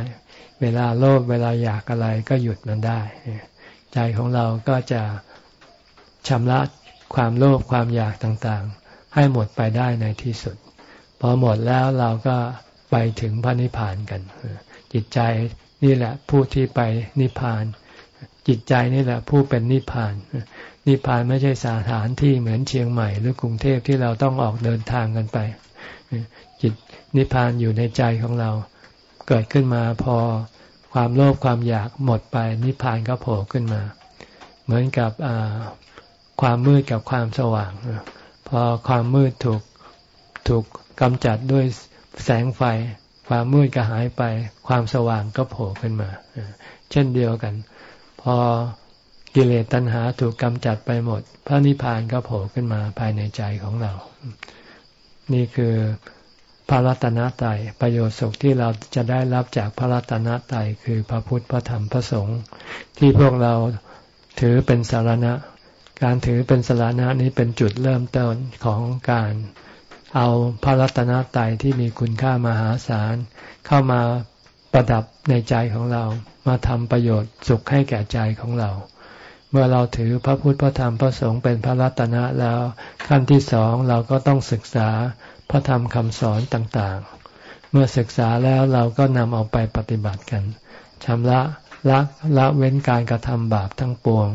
เวลาโลภเวลาอยากอะไรก็หยุดมันได้ ใจของเราก็จะชำระความโลภความอยากต่างๆ ให้หมดไปได้ในที่สุด พอหมดแล้วเราก็ ไปถึงพระนิพพานกัน จิตใจนี่แหละผู้ที่ไปนิพพาน จิตใจนี่แหละผู้เป็นนิพพาน นิพพานไม่ใช่สถานที่เหมือนเชียงใหม่หรือกรุงเทพที่เราต้องออกเดินทางกันไป จิตนิพพานอยู่ในใจของเรา เกิดขึ้นมาพอความโลภความอยากหมดไป นิพพานก็โผล่ขึ้นมา เหมือนกับความมืดกับความสว่าง พอความมืดถูกถูกกำจัดด้วย แสงไฟ ความมืดก็หายไป ความสว่างก็โผล่ขึ้นมา เช่นเดียวกัน พอกิเลสตัณหาถูกกำจัดไปหมด พระนิพพานก็โผล่ขึ้นมาภายในใจของเรา นี่คือพระรัตนตรัยประโยชน์สุขที่เราจะได้รับจากพระรัตนตรัยคือพระพุทธพระธรรมพระสงฆ์ที่พวกเราถือเป็นสารณะ การถือเป็นสารณะนี้เป็นจุดเริ่มต้นของการ เอาพระรัตนตรัยที่มีคุณค่ามหาศาล เข้ามาประดับในใจของเรา มาทำประโยชน์สุขให้แก่ใจของเรา เมื่อเราถือพระพุทธพระธรรมพระสงฆ์เป็นพระรัตนะแล้ว ขั้นที่สองเราก็ต้องศึกษาพระธรรมคำสอนต่างๆ เมื่อศึกษาแล้วเราก็นำเอาไปปฏิบัติกันชำระละละเว้นการกระทำบาปทั้งปวง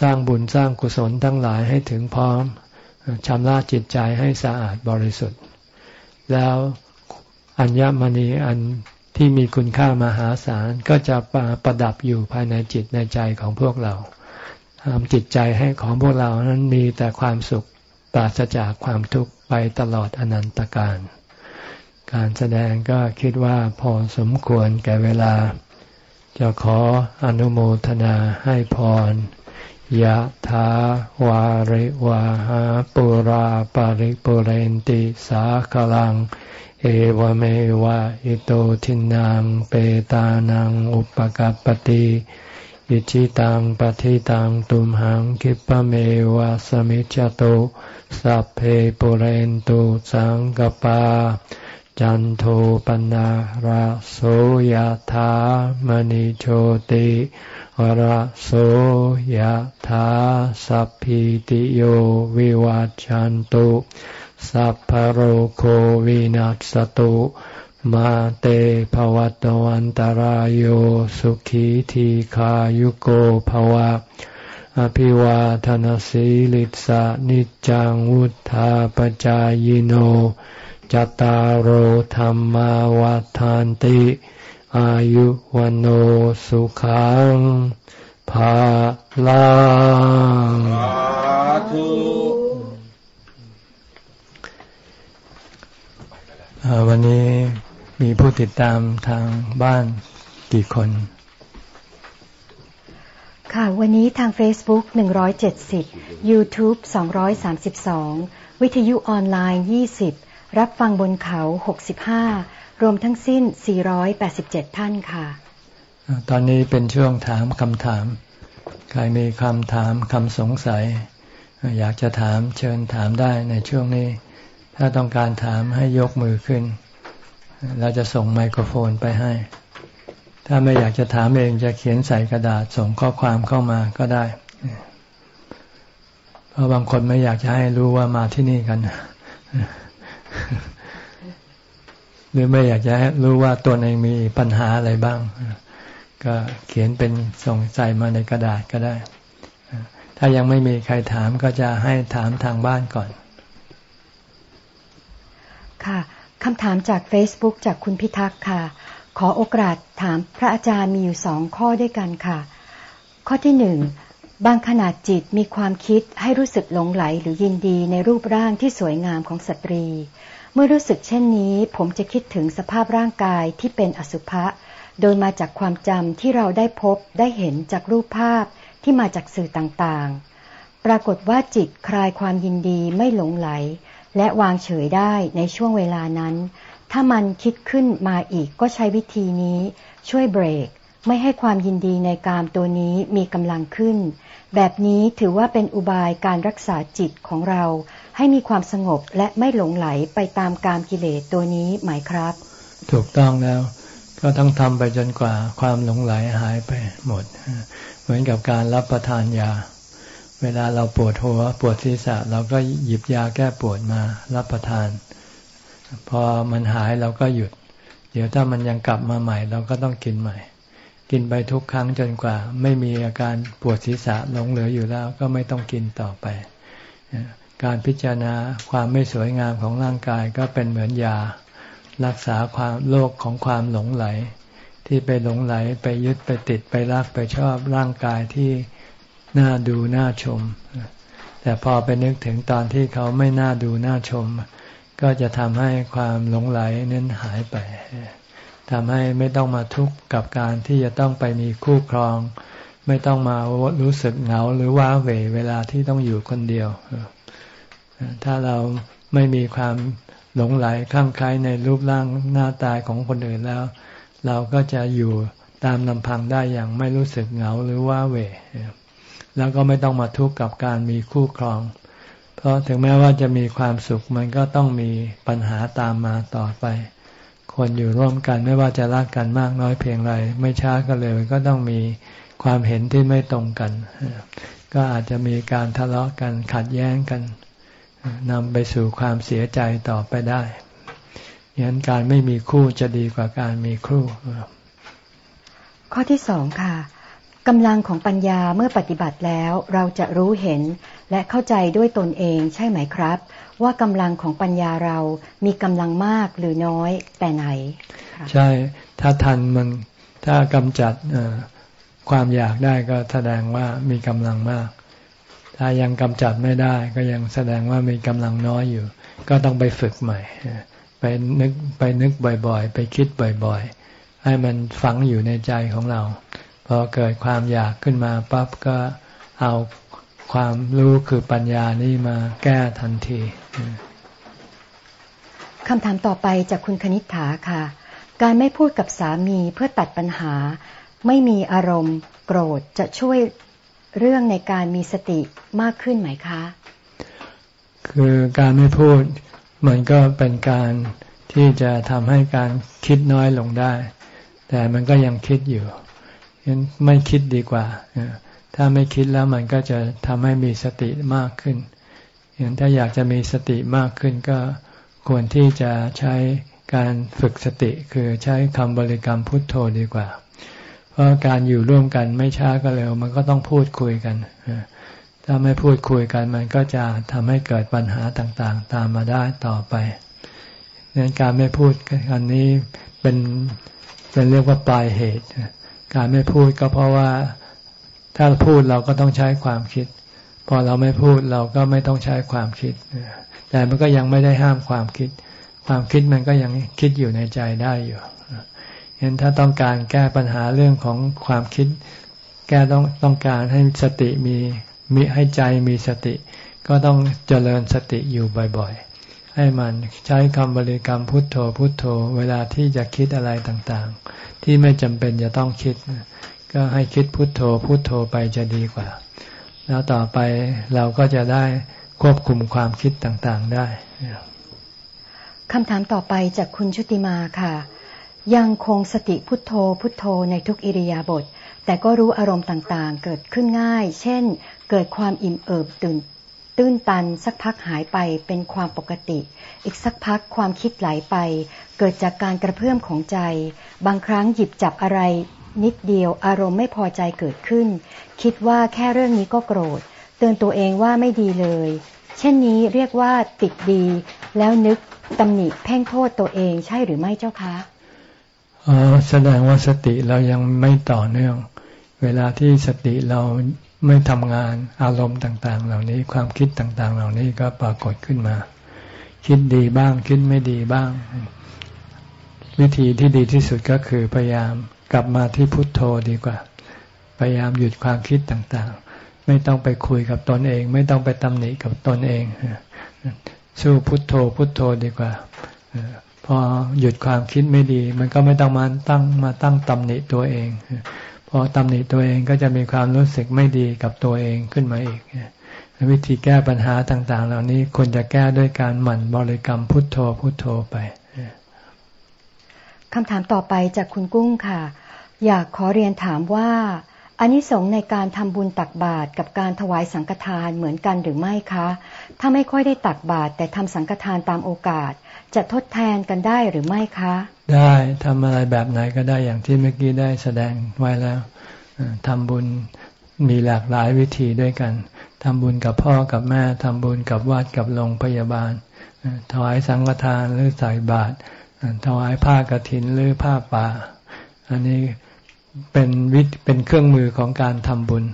สร้างบุญสร้างกุศลทั้งหลายให้ถึงพร้อม ชำระจิตใจให้สะอาดบริสุทธิ์ แล้วอัญญมณีอันที่มีคุณค่ามหาศาลก็จะปะประดับอยู่ภายในจิตในใจของพวกเราทำจิตใจให้ของพวกเรานั้นมีแต่ความสุขปราศจากความทุกข์ไปตลอดอนันตการ การแสดงก็คิดว่าพอสมควรแก่เวลา จะขออนุโมทนาให้พร ยะถาวาริวาหาปุราปาริปุเรนติสาคลัง เอวเมวะอิโตทินังเปตานังอุปกัปติอิชิตังปฏิตังตุมหังคิปะเมวะสมิจจโตสัพเพปุเรนตุสังกปา จันโทปนะราโสยธามณิโชติวระโสยธาสัพพิติโยวิวัจจันตุสัพพโรโควินัสตุมาเตภวัตวันตารโยสุขีทีขายุโกภวะ อภิวาทนสีลิสานิจังวุธาปจายโน จตารโหธรรมาวาทานติ อายุวันโอสุขังภาลังวันนี้มีผู้ติดตามทางบ้านกี่คน ค่ะ วันนี้ทาง Facebook 170 YouTube 232 วิทยุออนไลน์ 20 รับฟังบนเขา 65 รวมทั้งสิ้น 487 ท่านค่ะ ตอนนี้เป็นช่วงถามคำถาม ใครมีคำถามคำสงสัย อยากจะถามเชิญถามได้ในช่วงนี้ ถ้าต้องการถามให้ยกมือขึ้น เราจะส่งไมโครโฟนไปให้ ถ้าไม่อยากจะถามเองจะเขียนใส่กระดาษส่งข้อความเข้ามาก็ได้ เพราะบางคนไม่อยากจะให้รู้ว่ามาที่นี่กัน หรือไม่อยากจะให้รู้ว่าตัวเองมีปัญหาอะไรบ้าง ก็เขียนเป็นส่งใส่มาในกระดาษก็ได้ ถ้ายังไม่มีใครถามก็จะให้ถามทางบ้านก่อน ค่ะคำถามจาก Facebook จากคุณพิทักษ์ค่ะ ขอโอกาสถามพระอาจารย์มีอยู่สองข้อด้วยกันค่ะ ข้อที่หนึ่งบางขนาดจิตมีความคิดให้รู้สึกหลงไหลหรือยินดีในรูปร่างที่สวยงามของสตรี มื่อรู้สึกเช่นนี้ ผมจะคิดถึงสภาพร่างกายที่เป็นอสุภะโดยมาจากความจำที่เราได้พบได้เห็นจากรูปภาพที่มาจากสื่อต่างๆ ปรากฏว่าจิตคลายความยินดีไม่หลงไหล และวางเฉยได้ในช่วงเวลานั้น ถ้ามันคิดขึ้นมาอีกก็ใช้วิธีนี้ ช่วยเบรก ไม่ให้ความยินดีในกามตัวนี้มีกำลังขึ้น แบบนี้ถือว่าเป็นอุบายการรักษาจิตของเรา ให้มีความสงบและไม่หลงไหลไปตามกามกิเลสตัวนี้ไหมครับ ถูกต้องแล้ว ก็ต้องทำไปจนกว่าความหลงไหลหายไปหมด เหมือนกับการรับประทานยา เวลาเราปวดหัวปวดศีรษะ เราก็หยิบยาแก้ปวดมารับประทาน พอมันหายเราก็หยุด เดี๋ยวถ้ามันยังกลับมาใหม่ เราก็ต้องกินใหม่ กินไปทุกครั้งจนกว่า ไม่มีอาการปวดศีรษะหลงเหลืออยู่แล้ว ก็ไม่ต้องกินต่อไป การพิจารณาความไม่สวยงามของร่างกายก็เป็นเหมือนยา รักษาความโรคของความหลงไหล ที่ไปหลงไหลไปยึดไปติดไปรักไปชอบร่างกายที่น่าดูน่าชม แต่พอไปนึกถึงตอนที่เขาไม่น่าดูน่าชม ก็จะทำให้ความหลงไหลนั้นหายไปทำให้ไม่ต้องมาทุกข์กับการที่จะต้องไปมีคู่ครอง ไม่ต้องมารู้สึกเหงาหรือว้าเหวเวลาที่ต้องอยู่คนเดียว ถ้าเราไม่มีความหลงไหลข้ามคล้ในรูปร่างหน้าตาของคนอื่นแล้ว เราก็จะอยู่ตามลำพังได้อย่างไม่รู้สึกเหงาหรือว้าเวแล้วก็ไม่ต้องมาทุกข์กับการมีคู่ครอง เพราะถึงแม้ว่าจะมีความสุขมันก็ต้องมีปัญหาตามมาต่อไป คนอยู่ร่วมกันไม่ว่าจะรักกันมากน้อยเพียงไร ไม่ช้าก็เลยก็ต้องมีความเห็นที่ไม่ตรงกัน ก็อาจจะมีการทะเลาะกันขัดแย้งกัน นำไปสู่ความเสียใจต่อไปได้ยันั้นการไม่มีคู่จะดีกว่าการมีคู่ ข้อที่สองค่ะกำลังของปัญญาเมื่อปฏิบัติแล้วเราจะรู้เห็นและเข้าใจด้วยตนเองใช่ไหมครับ ว่ากำลังของปัญญาเรามีกำลังมากหรือน้อยแต่ไหน ใช่ถ้าทันมันถ้ากำจัดความอยากได้ก็แสดงว่ามีกำลังมาก ถ้ายังกำจัดไม่ได้ก็ยังแสดงว่ามีกำลังน้อยอยู่ ก็ต้องไปฝึกใหม่ ไปนึกไปนึกบ่อยๆ ไปคิดบ่อยๆ ให้มันฝังอยู่ในใจของเรา พอเกิดความอยากขึ้นมาปั๊บก็เอาความรู้คือปัญญานี่มาแก้ทันทีคำถามต่อไปจากคุณคณิษฐาค่ะ การไม่พูดกับสามีเพื่อตัดปัญหา ไม่มีอารมณ์ โกรธจะช่วย เรื่องในการมีสติมากขึ้นไหมคะ คือการไม่พูดมันก็เป็นการที่จะทำให้การคิดน้อยลงได้ แต่มันก็ยังคิดอยู่ยันไม่คิดดีกว่า ถ้าไม่คิดแล้วมันก็จะทำให้มีสติมากขึ้นอย่างถ้าอยากจะมีสติมากขึ้นก็ควรที่จะใช้การฝึกสติคือใช้คำบริกรรมพุทโธดีกว่า ราะการอยู่ร่วมกันไม่ช้าก็เร็ว มันก็ต้องพูดคุยกัน ถ้าไม่พูดคุยกัน มันก็จะทำให้เกิดปัญหาต่างๆ ตามมาได้ต่อไปดังนั้นการไม่พูดกันนี้เป็นเป็นเรียกว่าปลายเหตุ การไม่พูดก็เพราะว่าถ้าพูดเราก็ต้องใช้ความคิด พอเราไม่พูดเราก็ไม่ต้องใช้ความคิด แต่มันก็ยังไม่ได้ห้ามความคิด ความคิดมันก็ยังคิดอยู่ในใจได้อยู่ เห็นถ้าต้องการแก้ปัญหาเรื่องของความคิด แก้ต้องต้องการให้สติมีมีให้ใจมีสติ ก็ต้องเจริญสติอยู่บ่อยๆ ให้มันใช้คำบริกรรมพุทโธพุทโธ เวลาที่จะคิดอะไรต่างๆ ที่ไม่จำเป็นจะต้องคิด ก็ให้คิดพุทโธพุทโธไปจะดีกว่า แล้วต่อไปเราก็จะได้ควบคุมความคิดต่างๆได้คำถามต่อไปจากคุณชุติมาค่ะ ยังคงสติพุทโธพุทโธในทุกอิริยาบถแต่ก็รู้อารมณ์ต่างๆ เกิดขึ้นง่าย เช่น เกิดความอิ่มเอิบตื่นตื้นตันสักพักหายไปเป็นความปกติ อีกสักพักความคิดไหลไป เกิดจากการกระเพื่อมของใจ บางครั้งหยิบจับอะไร นิดเดียวอารมณ์ไม่พอใจเกิดขึ้น คิดว่าแค่เรื่องนี้ก็โกรธ เตือนตัวเองว่าไม่ดีเลย เช่นนี้เรียกว่าติดดี แล้วนึกตำหนิเพ่งโทษตัวเองใช่หรือไม่เจ้าคะ อ๋อแสดงว่าสติเรายังไม่ต่อเนื่อง เวลาที่สติเราไม่ทำงานอารมณ์ต่าง ๆ เหล่านี้ความคิดต่าง ๆ เหล่านี้ก็ปรากฏขึ้นมา คิดดีบ้างคิดไม่ดีบ้าง วิธีที่ดีที่สุดก็คือพยายามกลับมาที่พุทโธดีกว่า พยายามหยุดความคิดต่างๆ ไม่ต้องไปคุยกับตนเอง ไม่ต้องไปตำหนิกับตนเองสู้พุทโธพุทโธดีกว่า พอหยุดความคิดไม่ดี มันก็ไม่ต้องมาตั้งมาตั้งตำหนิตัวเอง พอตำหนิตัวเองก็จะมีความรู้สึกไม่ดีกับตัวเองขึ้นมาอีกวิธีแก้ปัญหาต่าง ๆ เหล่านี้ควรจะแก้ด้วยการหมั่นบริกรรมพุทโธพุทโธไปคำถามต่อไปจากคุณกุ้งค่ะ อยากขอเรียนถามว่าอันนี้สงในการทำบุญตักบาตรกับการถวายสังฆทานเหมือนกันหรือไม่คะ ถ้าไม่ค่อยได้ตักบาตรแต่ทำสังฆทานตามโอกาส จะทดแทนกันได้หรือไม่คะ ได้ทำอะไรแบบไหนก็ได้อย่างที่เมื่อกี้ได้แสดงไว้แล้วทำบุญมีหลากหลายวิธีด้วยกันทำบุญกับพ่อกับแม่ทำบุญกับวัดกับโรงพยาบาลถวายสังฆทานหรือใส่บาตรถวายผ้ากรถินหรือผ้าป่า อันนี้เป็นวิเป็นเครื่องมือของการทำบุญ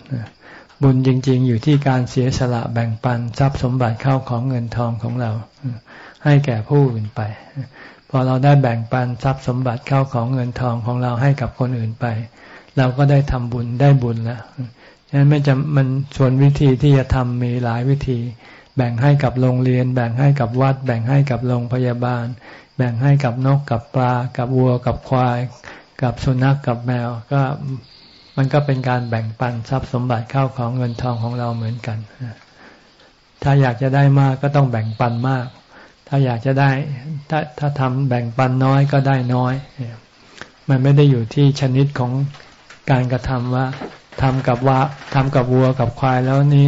บุญจริง ๆ อยู่ที่การเสียสละแบ่งปันทรัพย์สมบัติเข้าของเงินทองของเรา ให้แก่ผู้อื่นไป พอเราได้แบ่งปันทรัพย์สมบัติเข้าของเงินทองของเราให้กับคนอื่นไป เราก็ได้ทำบุญได้บุญแล้วฉะนั้นไม่จำมันส่วนวิธีที่จะทำมีหลายวิธี แบ่งให้กับโรงเรียน แบ่งให้กับวัด แบ่งให้กับโรงพยาบาล แบ่งให้กับนกกับปลา กับวัวกับควาย กับสุนัขกกับแมวก็มันก็เป็นการแบ่งปันทรัพย์สมบัติเข้าของเงินทองของเราเหมือนกัน ถ้าอยากจะได้มากก็ต้องแบ่งปันมาก ถ้าอยากจะได้ ถ้าถ้าทำแบ่งปันน้อยก็ได้น้อย มันไม่ได้อยู่ที่ชนิดของการกระทำว่าทำกับว่าทำกับวัวกับควายแล้วนี่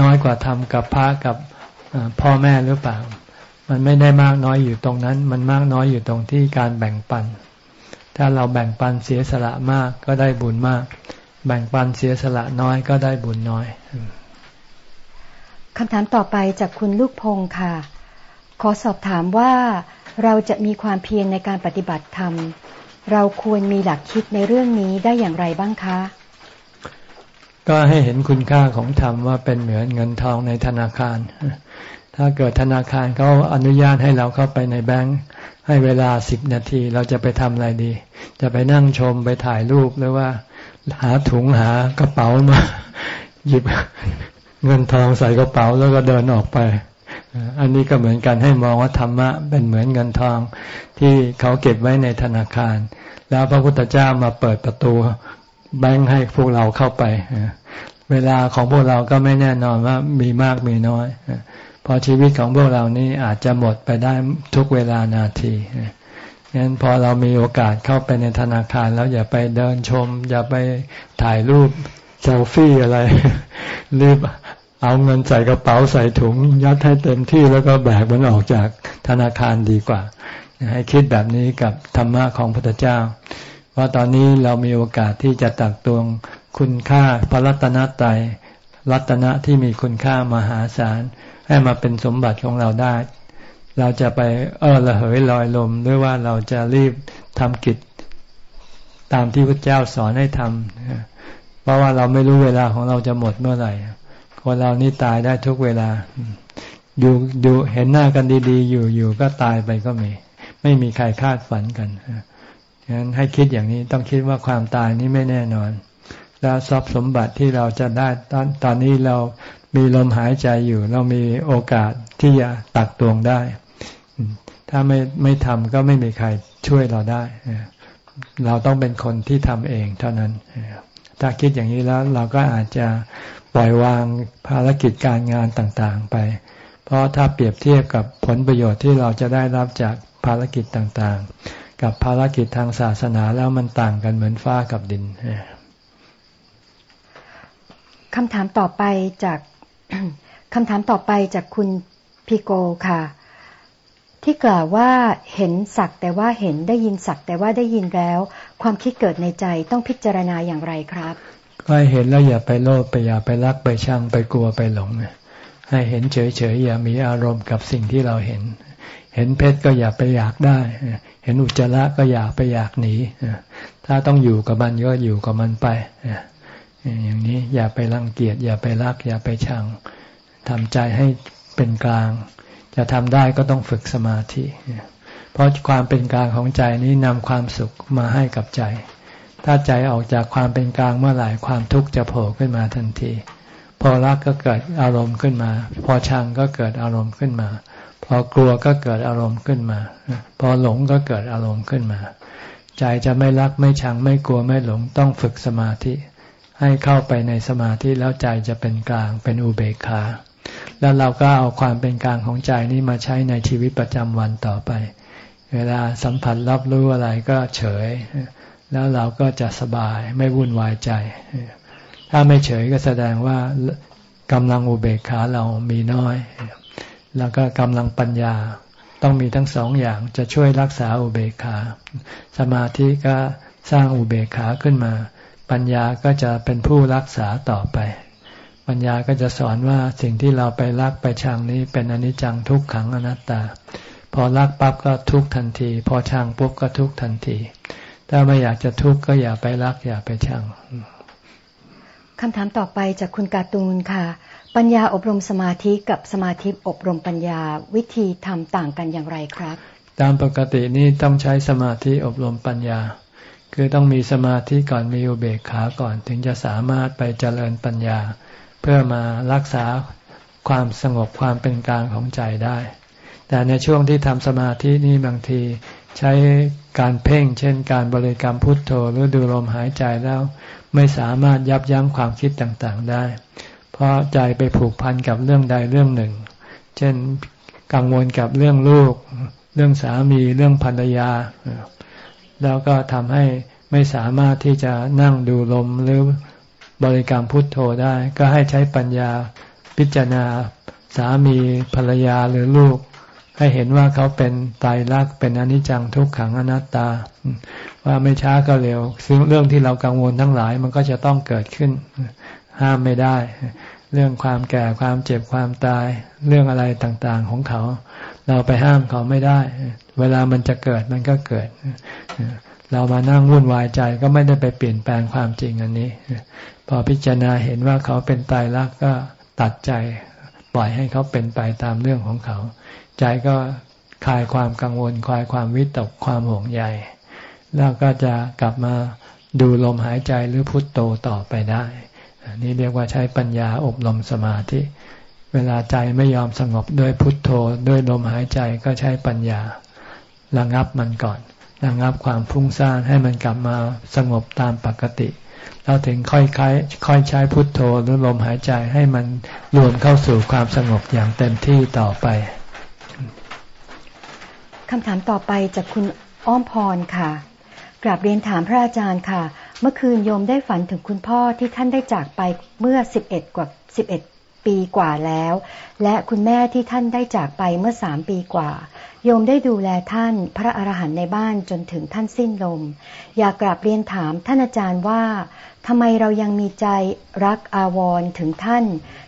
น้อยกว่าทำกับพระกับพ่อแม่หรือเปล่า มันไม่ได้มากน้อยอยู่ตรงนั้น มันมากน้อยอยู่ตรงที่การแบ่งปัน ถ้าเราแบ่งปันเสียสละมากก็ได้บุญมาก แบ่งปันเสียสละน้อยก็ได้บุญน้อยคำถามต่อไปจากคุณลูกพงค่ะ ขอสอบถามว่าเราจะมีความเพียรในการปฏิบัติธรรม เราควรมีหลักคิดในเรื่องนี้ได้อย่างไรบ้างคะ ก็ให้เห็นคุณค่าของธรรมว่าเป็นเหมือนเงินทองในธนาคาร ถ้าเกิดธนาคารเขาอนุญาตให้เราเข้าไปในแบงค์ให้เวลาสิบนาทีเราจะไปทำอะไรดี จะไปนั่งชมไปถ่ายรูปหรือว่า หาถุงหากระเป๋ามา หยิบเงินทองใส่กระเป๋าแล้วก็เดินออกไป อันนี้ก็เหมือนกันให้มองว่าธรรมะเป็นเหมือนเงินทอง ที่เขาเก็บไว้ในธนาคาร แล้วพระพุทธเจ้ามาเปิดประตูแบงค์ให้พวกเราเข้าไป เวลาของพวกเราก็ไม่แน่นอนว่ามีมากมีน้อยพอชีวิตของพวกเรานี้อาจจะหมดไปได้ทุกเวลานาทีงั้นพอเรามีโอกาสเข้าไปในธนาคาร แล้วอย่าไปเดินชม อย่าไปถ่ายรูปเซลฟี่อะไร รีบ เอาเงินใส่กระเป๋าใส่ถุง ยัดให้เต็มที่แล้วก็แบกมันออกจากธนาคารดีกว่า ให้คิดแบบนี้กับธรรมะของพระพุทธเจ้า ว่าตอนนี้เรามีโอกาสที่จะตักตวงคุณค่าพระรัตนตรัยรัตนะที่มีคุณค่ามหาศาล ให้มาเป็นสมบัติของเราได้ เราจะไปเออระเหยลอยลมหรือว่าเราจะรีบทำกิจตามที่พระเจ้าสอนให้ทำเพราะว่าเราไม่รู้เวลาของเราจะหมดเมื่อไหร่ คนเรานี่ตายได้ทุกเวลา อยู่อยู่เห็นหน้ากันดีๆ อยู่อยู่ก็ตายไปก็มี ไม่มีใครคาดฝันกันฉะนั้นให้คิดอย่างนี้ต้องคิดว่าความตายนี้ไม่แน่นอน แล้วทรัพย์สมบัติที่เราจะได้ตอนตอนนี้เรามีลมหายใจอยู่ เรามีโอกาสที่จะตักตวงได้ ถ้าไม่ไม่ทำก็ไม่มีใครช่วยเราได้ เราต้องเป็นคนที่ทำเองเท่านั้น ถ้าคิดอย่างนี้แล้วเราก็อาจจะ ปล่อยวางภารกิจการงานต่างๆไป เพราะถ้าเปรียบเทียบกับผลประโยชน์ที่เราจะได้รับจากภารกิจต่างๆ กับภารกิจทางศาสนาแล้วมันต่างกันเหมือนฟ้ากับดินคำถามต่อไปจากคำถามต่อไปจากคุณพีโกค่ะ ที่กล่าวว่าเห็นสักแต่ว่าเห็นได้ยินสักแต่ว่าได้ยินแล้ว ความคิดเกิดในใจต้องพิจารณาอย่างไรครับ ก็เห็นแล้วอย่าไปโลภไปอย่าไปรักไปชังไปกลัวไปหลงให้เห็นเฉยๆอย่ามีอารมณ์กับสิ่งที่เราเห็น เห็นเพชรก็อย่าไปอยากได้ เห็นอุจจาระก็อย่าไปอยากหนีถ้าต้องอยู่กับมันก็อยู่กับมันไปอย่างนี้อย่าไปรังเกียจอย่าไปรัก อย่าไปชังทำใจให้เป็นกลาง จะทำได้ก็ต้องฝึกสมาธิเพราะความเป็นกลางของใจนี้นำความสุขมาให้กับใจ ถ้าใจออกจากความเป็นกลางเมื่อไหร่ความทุกข์จะโผล่ขึ้นมาทันที พอรักก็เกิดอารมณ์ขึ้นมา พอชังก็เกิดอารมณ์ขึ้นมา พอกลัวก็เกิดอารมณ์ขึ้นมา พอหลงก็เกิดอารมณ์ขึ้นมา ใจจะไม่รักไม่ชังไม่กลัวไม่หลงต้องฝึกสมาธิ ให้เข้าไปในสมาธิแล้วใจจะเป็นกลางเป็นอุเบกขา แล้วเราก็เอาความเป็นกลางของใจนี้มาใช้ในชีวิตประจำวันต่อไป เวลาสัมผัสรับรู้อะไรก็เฉย แล้วเราก็จะสบายไม่วุ่นวายใจ ถ้าไม่เฉยก็แสดงว่ากำลังอุเบกขาเรามีน้อย แล้วก็กำลังปัญญาต้องมีทั้งสองอย่างจะช่วยรักษาอุเบกขา สมาธิก็สร้างอุเบกขาขึ้นมา ปัญญาก็จะเป็นผู้รักษาต่อไป ปัญญาก็จะสอนว่าสิ่งที่เราไปรักไปชังนี้เป็นอนิจจังทุกขังอนัตตา พอรักปั๊บก็ทุกทันที พอชังปุ๊บก็ทุกทันที ถ้าไม่อยากจะทุกข์ก็อย่าไปรัก อย่าไปชังคำถามต่อไปจากคุณการ์ตูนค่ะ ปัญญาอบรมสมาธิกับสมาธิอบรมปัญญาวิธีทำต่างกันอย่างไรครับ ตามปกตินี่ต้องใช้สมาธิอบรมปัญญา คือต้องมีสมาธิก่อนมีอุเบกขาก่อนถึงจะสามารถไปเจริญปัญญา เพื่อมารักษาความสงบความเป็นกลางของใจได้ แต่ในช่วงที่ทำสมาธินี่บางที ใช้การเพ่ง เช่น การบริกรรมพุทโธหรือดูลมหายใจแล้ว ไม่สามารถยับยั้งความคิดต่างๆได้ เพราะใจไปผูกพันกับเรื่องใดเรื่องหนึ่ง เช่นกังวลกับเรื่องลูก เรื่องสามีเรื่องภรรยา แล้วก็ทำให้ไม่สามารถที่จะนั่งดูลมหรือบริกรรมพุทโธได้ ก็ให้ใช้ปัญญาพิจารณาสามีภรรยาหรือลูก ให้เห็นว่าเขาเป็นตายรักเป็นอนิจจังทุกขังอนัตตา ว่าไม่ช้าก็เร็วซึ่งเรื่องที่เรากังวลทั้งหลายมันก็จะต้องเกิดขึ้น ห้ามไม่ได้ เรื่องความแก่ความเจ็บความตาย เรื่องอะไรต่างๆของเขา เราไปห้ามเขาไม่ได้ เวลามันจะเกิดมันก็เกิด เรามานั่งวุ่นวายใจก็ไม่ได้ไปเปลี่ยนแปลงความจริงอันนี้ พอพิจารณาเห็นว่าเขาเป็นตายรักก็ตัดใจ ปล่อยให้เขาเป็นไปตามเรื่องของเขา ใจก็คลายความกังวลคลายความวิตกความห่วงใยแล้วก็จะกลับมาดูลมหายใจหรือพุทโธต่อไปได้นี่เรียกว่าใช้ปัญญาอบรมสมาธิ เวลาใจไม่ยอมสงบด้วยพุทโธด้วยลมหายใจก็ใช้ปัญญาระงับมันก่อนระงับความฟุ้งซ่านให้มันกลับมาสงบตามปกติเราถึงค่อยๆค่อยใช้พุทโธหรือลมหายใจให้มันรวมเข้าสู่ความสงบอย่างเต็มที่ต่อไป คำถามต่อไปจากคุณอ้อมพรค่ะ กราบเรียนถามพระอาจารย์ค่ะ เมื่อคืนโยมได้ฝันถึงคุณพ่อที่ท่านได้จากไปเมื่อ 11 กว่า 11 ปีกว่าแล้ว และคุณแม่ที่ท่านได้จากไปเมื่อสามปีกว่า โยมได้ดูแลท่านพระอรหันต์ในบ้านจนถึงท่านสิ้นลม อยากกราบเรียนถามท่านอาจารย์ว่าทำไมเรายังมีใจรักอาวรถึงท่าน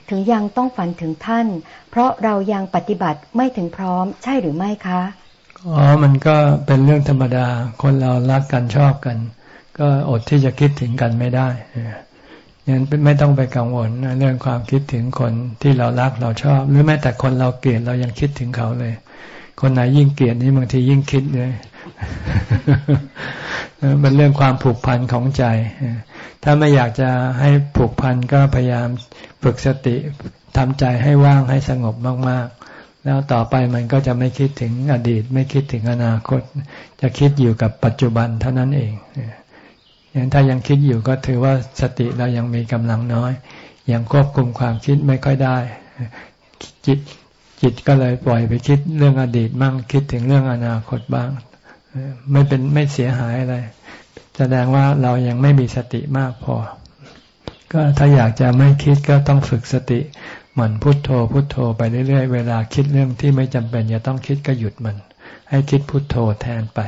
ถึงยังต้องฝันถึงท่าน เพราะเรายังปฏิบัติไม่ถึงพร้อมใช่หรือไม่คะ อ๋อ มันก็เป็นเรื่องธรรมดา คนเรารักกันชอบกัน ก็อดที่จะคิดถึงกันไม่ได้ยังไม่ต้องไปกังวลเรื่องความคิดถึงคนที่เรารักเราชอบ หรือแม้แต่คนเราเกลียดเรายังคิดถึงเขาเลย คนไหนยิ่งเกลียดนี่บางทียิ่งคิดเลยเป็นเรื่องความผูกพันของใจ ถ้าไม่อยากจะให้ผูกพันก็พยายามฝึกสติทำใจให้ว่างให้สงบมากๆ แล้วต่อไปมันก็จะไม่คิดถึงอดีต ไม่คิดถึงอนาคต จะคิดอยู่กับปัจจุบันเท่านั้นเองอย่างถ้ายังคิดอยู่ก็ถือว่าสติเรายังมีกำลังน้อย ยังควบคุมความคิดไม่ค่อยได้ จิตจิตก็เลยปล่อยไปคิดเรื่องอดีตบ้างคิดถึงเรื่องอนาคตบ้าง ไม่เป็นไม่เสียหายอะไร แสดงว่าเรายังไม่มีสติมากพอ ก็ถ้าอยากจะไม่คิดก็ต้องฝึกสติ มั่นพุทโธพุทโธไปเรื่อยๆ เวลาคิดเรื่องที่ไม่จำเป็นจะต้องคิดก็หยุดมัน ให้คิดพุทโธแทนไป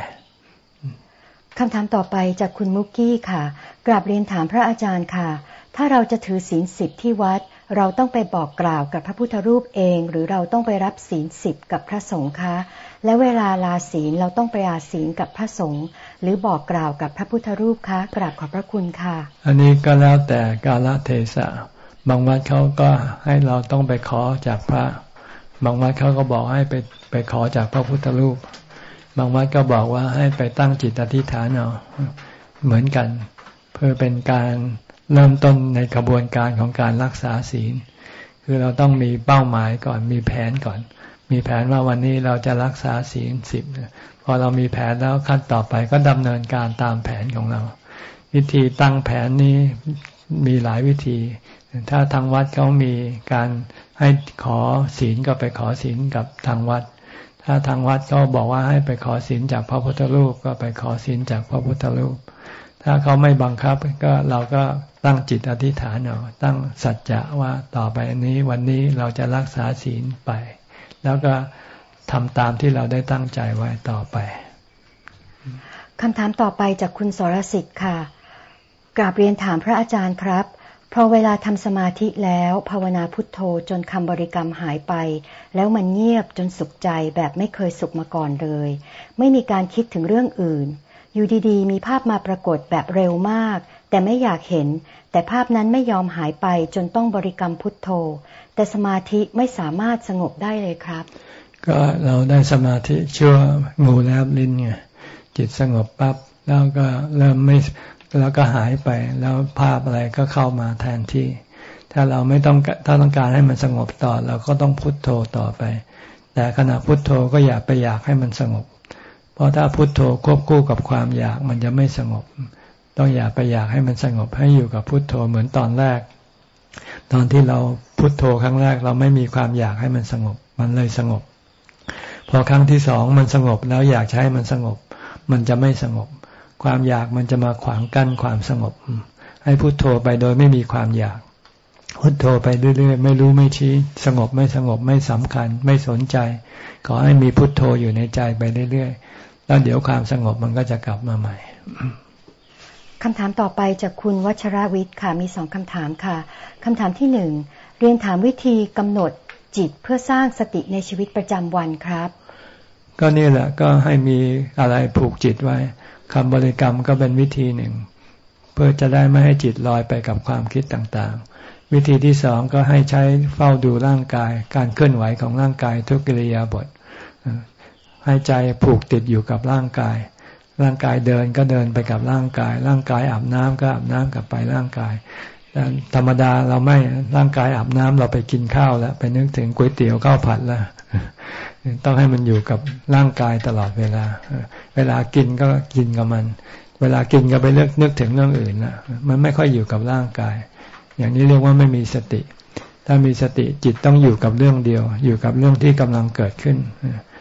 คำถามต่อไปจากคุณมุกกี้ค่ะ กราบเรียนถามพระอาจารย์ค่ะ ถ้าเราจะถือศีลสิบที่วัด เราต้องไปบอกกล่าวกับพระพุทธรูปเอง หรือเราต้องไปรับศีลสิบกับพระสงฆ์คะ และเวลาลาศีลเราต้องไปลาศีลกับพระสงฆ์หรือบอกกล่าวกับพระพุทธรูปคะ กราบขอบพระคุณค่ะ อันนี้ก็แล้วแต่กาลเทศะ บางวัดเขาก็ให้เราต้องไปขอจากพระ บางวัดเขาก็บอกให้ไปไปขอจากพระพุทธรูป บางวัดก็บอกว่าให้ไปตั้งจิตอธิษฐานเอาเหมือนกัน เพื่อเป็นการเริ่มต้นในกระบวนการของการรักษาศีล คือเราต้องมีเป้าหมายก่อนมีแผนก่อน มีแผนว่าวันนี้เราจะรักษาศีลสิบพอเรามีแผนแล้วขั้นต่อไปก็ดำเนินการตามแผนของเรา วิธีตั้งแผนนี้ มีหลายวิธี ถ้าทางวัดเขามีการให้ขอศีลก็ไปขอศีลกับทางวัด ถ้าทางวัดเขาบอกว่าให้ไปขอศีลจากพระพุทธรูปก็ไปขอศีลจากพระพุทธรูป ถ้าเขาไม่บังคับก็เราก็ตั้งจิตอธิษฐานเอาตั้งสัจจะว่าต่อไปนี้วันนี้เราจะรักษาศีลไป แล้วก็ทำตามที่เราได้ตั้งใจไว้ต่อไปคำถามต่อไปจากคุณสรสิทธิ์ค่ะ กราบเรียนถามพระอาจารย์ครับ พอเวลาทำสมาธิแล้วภาวนาพุทโธจนคำบริกรรมหายไป แล้วมันเงียบจนสุขใจแบบไม่เคยสุขมาก่อนเลย ไม่มีการคิดถึงเรื่องอื่น อยู่ดีๆ มีภาพมาปรากฏแบบเร็วมาก แต่ไม่อยากเห็น แต่ภาพนั้นไม่ยอมหายไปจนต้องบริกรรมพุทโธ แต่สมาธิไม่สามารถสงบได้เลยครับ ก็เราได้สมาธิชั่วงูแลบลิ้นไงจิตสงบปับ๊บแล้วก็เริ่มไม่ แล้วก็หายไปแล้วภาพอะไรก็เข้ามาแทนที่ ถ้าเราไม่ต้องถ้าต้องการให้มันสงบต่อ เราก็ต้องพุโทโธต่อไป แต่ขณะพุโทโธก็อย่าไปอยากให้มันสงบ เพราะถ้าพุโทโธควบคู่กับความอยากมันจะไม่สงบ ต้องอย่าไปอยากให้มันสงบให้อยู่กับพุโทโธเหมือนตอนแรก ตอนที่เราพุโทโธครั้งแรกเราไม่มีความอยากให้มันสงบ มันเลยสงบ พอครั้งที่สองมันสงบแล้วอยากใช้มันสงบ มันจะไม่สงบ ความอยากมันจะมาขวางกั้นความสงบ ให้พุโทโธไปโดยไม่มีความอยากพุโทโธไปเรื่อยๆ ไม่รู้ไม่ชี้ สงบไม่สงบไม่สำคัญ ไม่สนใจ ขอให้มีพุโทโธอยู่ในใจไปเรื่อยๆ แล้วเดี๋ยวความสงบมันก็จะกลับมาใหม่คำถามต่อไปจากคุณวัชราวิทย์ค่ะมีสองคำถามค่ะคำถามที่หนึ่งเรียนถามวิธีกำหนดจิตเพื่อสร้างสติในชีวิตประจำวันครับ ก็นี่แหละก็ให้มีอะไรผูกจิตไว้ คำบริกรรมก็เป็นวิธีหนึ่ง เพื่อจะได้ไม่ให้จิตลอยไปกับความคิดต่างๆ วิธีที่สองก็ให้ใช้เฝ้าดูร่างกาย การเคลื่อนไหวของร่างกายทุกกิริยาบทให้ใจผูกติดอยู่กับร่างกาย ร่างกายเดินก็เดินไปกับร่างกาย ร่างกายอาบน้ำก็อาบน้ำกลับไปร่างกายแต่ธรรมดาเราไม่ร่างกายอาบน้ำเราไปกินข้าวแล้ว ไปนึกถึงก๋วยเตี๋ยวข้าวผัดแล้ว ต้องให้มันอยู่กับร่างกายตลอดเวลา เวลากินก็กินกับมัน เวลากินก็ไปเลือกนึกถึงเรื่องอื่นนะมันไม่ค่อยอยู่กับร่างกาย อย่างนี้เรียกว่าไม่มีสติ ถ้ามีสติจิตต้องอยู่กับเรื่องเดียว อยู่กับเรื่องที่กำลังเกิดขึ้น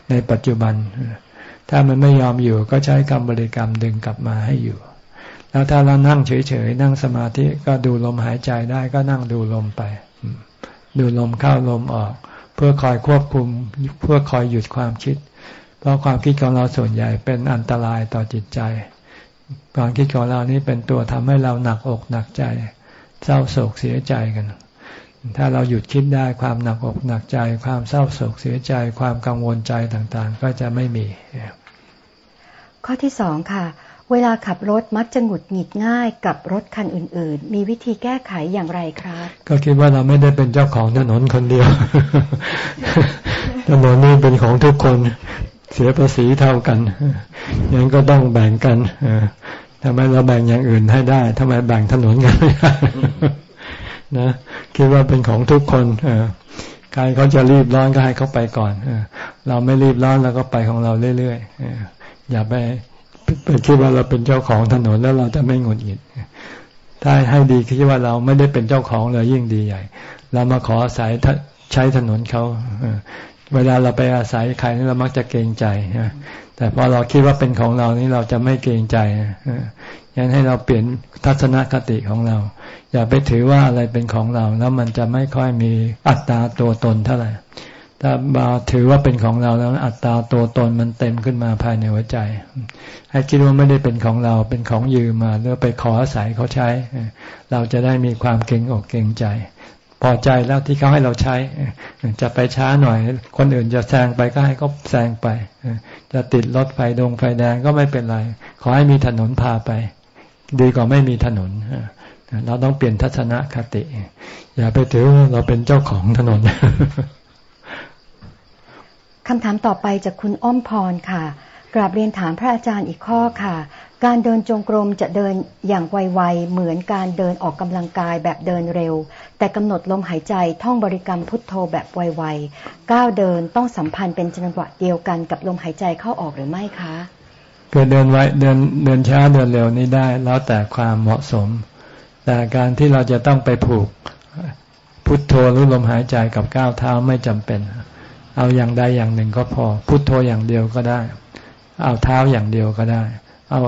ในปัจจุบัน ถ้ามันไม่ยอมอยู่ก็ใช้คำบริกรรมดึงกลับมาให้อยู่ แล้วถ้าเรานั่งเฉยๆนั่งสมาธิก็ดูลมหายใจได้ก็นั่งดูลมไป ดูลมเข้าลมออก เพื่อคอยควบคุมเพื่อคอยหยุดความคิด เพราะความคิดของเราส่วนใหญ่เป็นอันตรายต่อจิตใจ ความคิดของเรานี่เป็นตัวทำให้เราหนักอกหนักใจ เศร้าโศกเสียใจกัน ถ้าเราหยุดคิดได้ความหนักอกหนักใจ ความเศร้าโศกเสียใจ ความกังวลใจต่างๆ ก็จะไม่มี ข้อที่สองค่ะ เวลาขับรถมักจะหงุดหงิดง่ายกับรถคันอื่น ๆ มีวิธีแก้ไขอย่างไรครับ ก็คิดว่าเราไม่ได้เป็นเจ้าของถนนคนเดียว ถนนนี้เป็นของทุกคนเสียภาษีเท่ากันยังก็ต้องแบ่งกันทำไมเราแบ่งอย่างอื่นให้ได้ทำไมแบ่งถนนกันไม่ได้นะคิดว่าเป็นของทุกคนใครเขาจะรีบร้อนก็ให้เขาไปก่อนเราไม่รีบร้อนเราก็ไปของเราเรื่อยๆอย่าไป ไปคิดว่าเราเป็นเจ้าของถนนแล้วเราจะไม่หงุดหงิดถ้าให้ดีคิดว่าเราไม่ได้เป็นเจ้าของเลยยิ่งดีใหญ่ เรามาขออาศัยใช้ถนนเขาเวลาเราไปอาศัยใครนี่เรามักจะเกรงใจแต่พอเราคิดว่าเป็นของเรานี่เราจะไม่เกรงใจยันให้เราเปลี่ยนทัศนคติของเรา อย่าไปถือว่าอะไรเป็นของเรา แล้วมันจะไม่ค่อยมีอัตตาตัวตนเท่าไหร่ ถ้าบาถือว่าเป็นของเราแล้วอัตตาตัวตนมันเต็มขึ้นมาภายในหัวใจ ให้คิดว่าไม่ได้เป็นของเราเป็นของยืมมาหรือไปขออาศัยเขาใช้ เราจะได้มีความเก่งอกเก่งใจ พอใจแล้วที่เขาให้เราใช้ จะไปช้าหน่อย คนอื่นจะแซงไปก็ให้เขาแซงไป จะติดรถไฟดงไฟแดงก็ไม่เป็นไร ขอให้มีถนนพาไป ดีกว่าไม่มีถนนเราต้องเปลี่ยนทัศนคติ อย่าไปถือเราเป็นเจ้าของถนน คำถามต่อไปจากคุณอ้อมพรค่ะ กราบเรียนถามพระอาจารย์อีกข้อค่ะ การเดินจงกรมจะเดินอย่างไวๆเหมือนการเดินออกกำลังกายแบบเดินเร็ว แต่กำหนดลมหายใจท่องบริกรรมพุทโธแบบไวๆก้าวเดินต้องสัมพันธ์เป็นจังหวะเดียวกันกับลมหายใจเข้าออกหรือไม่คะคือเดินไวเดินเดินช้าเดินเร็วนี่ได้ แล้วแต่ความเหมาะสม แต่การที่เราจะต้องไปผูกพุทโธหรือลมหายใจกับก้าวเท้าไม่จำเป็น เอาอย่างใดอย่างหนึ่งก็พอ พุโทโธอย่างเดียวก็ได้ เอาเท้าอย่างเดียวก็ได้ เอา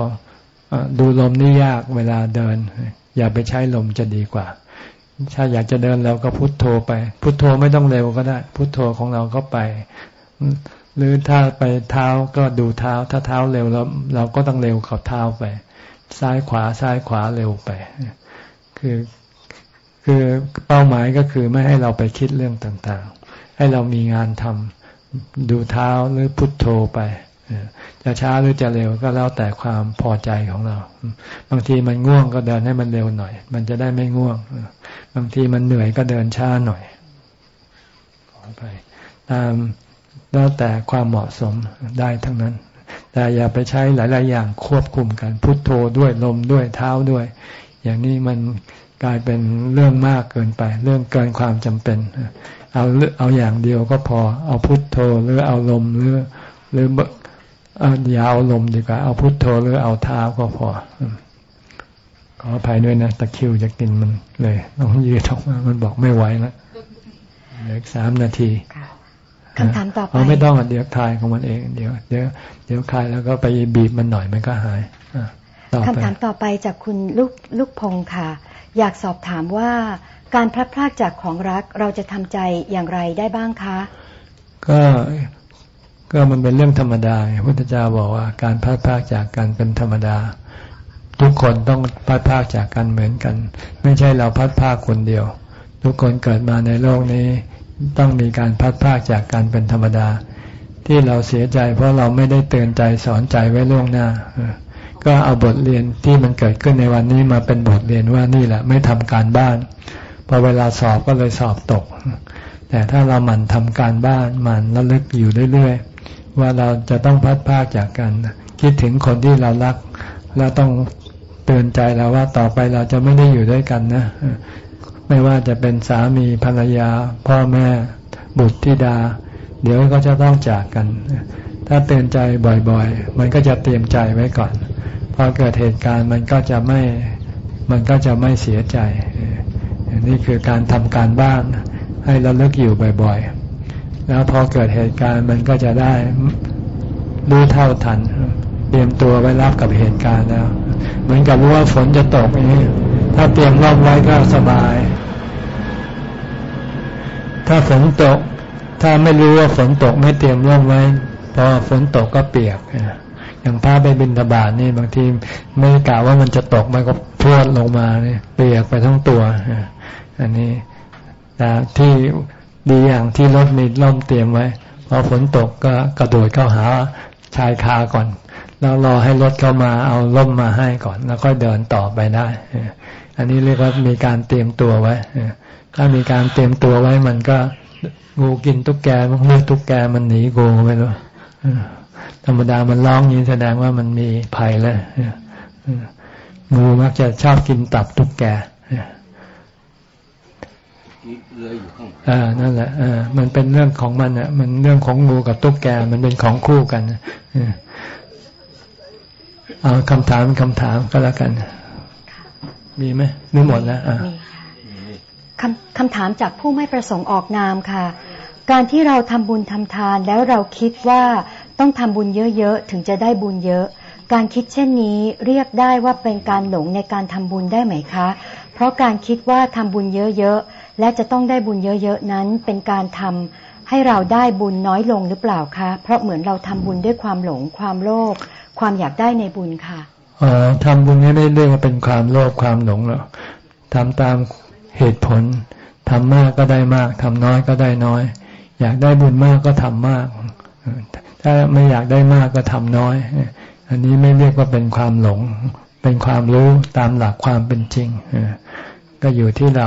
ดูลมนี่ยากเวลาเดิน อย่าไปใช้ลมจะดีกว่า ถ้าอยากจะเดินเราก็พุโทโธไป พุโทโธไม่ต้องเร็วก็ได้ พุโทโธของเราก็ไป หรือถ้าไปเท้าก็ดูเท้า ถ้าเท้าเร็วแล้วเราก็ต้องเร็วกับเท้าไป ซ้ายขวาซ้ายขวาเร็วไป คือคือเป้าหมายก็คือไม่ให้เราไปคิดเรื่องต่าง ให้เรามีงานทำดูเท้าหรือพุทโธไปจะช้าหรือจะเร็วก็แล้วแต่ความพอใจของเรา บางทีมันง่วงก็เดินให้มันเร็วหน่อย มันจะได้ไม่ง่วง บางทีมันเหนื่อยก็เดินช้าหน่อย ขอไป ตามแล้วแต่ความเหมาะสมได้ทั้งนั้น แต่อย่าไปใช้หลาย ๆ อย่างควบคุมกันพุทโธด้วยลมด้วยเท้าด้วย อย่างนี้มันกลายเป็นเรื่องมากเกินไป เรื่องเกินความจำเป็น เอาเอาอย่างเดียวก็พอ เอาพุทโธหรือเอาลมหรือหรืออย่าเอาลมดีกว่า เอาพุทโธหรือเอาเท้าก็พอขออภัยด้วยนะตะคิวจะกินมันเลยต้องยืดออกมามันบอกไม่ไหวแล้วเหลือสามนาทีคำถามต่อไปไม่ต้องเดี๋ยวคลายของมันเองเดี๋ยวเดี๋ยวเดี๋ยวคลายแล้วก็ไปบีบมันหน่อยมันก็หายคำถามต่อไปจากคุณลูกลูกพงค่ะ อยากสอบถามว่า การพลัดพรากจากของรักเราจะทำใจอย่างไรได้บ้างคะ ก็ก็มันเป็นเรื่องธรรมดาพุทธเจ้าบอกว่าการพลัดพรากจากกันเป็นธรรมดา ทุกคนต้องพลัดพากจากกันเหมือนกัน ไม่ใช่เราพลัดพากคนเดียว ทุกคนเกิดมาในโลกนี้ ต้องมีการพลัดพากจากกันเป็นธรรมดา ที่เราเสียใจ เพราะเราไม่ได้เตือนใจสอนใจไว้ล่วงหน้า ก็เอาบทเรียนที่มันเกิดขึ้นในวันนี้มาเป็นบทเรียนว่านี่แหละ ไม่ทำการบ้าน พอเวลาสอบก็เลยสอบตก แต่ถ้าเราหมั่นทำการบ้านหมั่นระลึกอยู่เรื่อยๆ ว่าเราจะต้องพัดพากจากกัน คิดถึงคนที่เรารัก เราต้องเตือนใจเราว่าต่อไปเราจะไม่ได้อยู่ด้วยกันนะ ไม่ว่าจะเป็นสามีภรรยา พ่อแม่ บุตรธิดา เดี๋ยวก็จะต้องจากกัน ถ้าเตือนใจบ่อยๆ มันก็จะเตรียมใจไว้ก่อนพอเกิดเหตุการณ์มันก็จะไม่มันก็จะไม่เสียใจ นี่คือการทำการบ้านให้เราเลิกอยู่บ่อยๆ แล้วพอเกิดเหตุการณ์มันก็จะได้รู้เท่าทัน เตรียมตัวไว้รับกับเหตุการณ์แล้ว เหมือนกับรู้ว่าฝนจะตกนี้ ถ้าเตรียมร่มไว้ก็สบาย ถ้าฝนตก ถ้าไม่รู้ว่าฝนตกไม่เตรียมร่มไว้พอฝนตกก็เปียกอย่างพาไปบินทบาทนี่บางทีไม่กล่าวว่ามันจะตกมันก็พรวดลงมาเนี่ยเปียกไปทั้งตัว อันนี้แต่ที่ดีอย่างที่รถมีร่มเตรียมไว้พอฝนตกก็กระโดดเข้าหาชายคาก่อน แล้วรอให้รถเข้ามาเอาร่มมาให้ก่อน แล้วก็เดินต่อไปได้ อันนี้เรียกว่ามีการเตรียมตัวไว้ถ้ามีการเตรียมตัวไว้มันก็งูกินตุ๊กแกมันเลือกตุ๊กแกมันหนีงูไปแล้วธรรมดามันร้องนี้แสดงว่ามันมีภัยแล้วงูมักจะชอบกินตับตุ๊กแก อ่านั่นแหละอ่ามันเป็นเรื่องของมันอะ มันเรื่องของงูกับตุ๊กแกมันเป็นของคู่กันเอาคำถามคำถามก็แล้วกัน มีไหมนึกหมดแล้วอ่าคำคำถามจากผู้ไม่ประสงค์ออกนามค่ะ การที่เราทำบุญทำทานแล้วเราคิดว่าต้องทำบุญเยอะๆถึงจะได้บุญเยอะ การคิดเช่นนี้เรียกได้ว่าเป็นการหลงในการทำบุญได้ไหมคะ เพราะการคิดว่าทำบุญเยอะๆ และจะต้องได้บุญเยอะๆนั้น เป็นการทำให้เราได้บุญน้อยลงหรือเปล่าคะ เพราะเหมือนเราทำบุญด้วยความหลงความโลภความอยากได้ในบุญค่ะออทำบุญไม่ได้เรียกว่าเป็นความโลภความหลงหรอกทำตามเหตุผลทำมากก็ได้มากทำน้อยก็ได้น้อย อยากได้บุญมากก็ทำมาก ถ้าไม่อยากได้มากก็ทำน้อย อันนี้ไม่เรียกว่าเป็นความหลง เป็นความรู้ตามหลักความเป็นจริงก็อยู่ที่เรา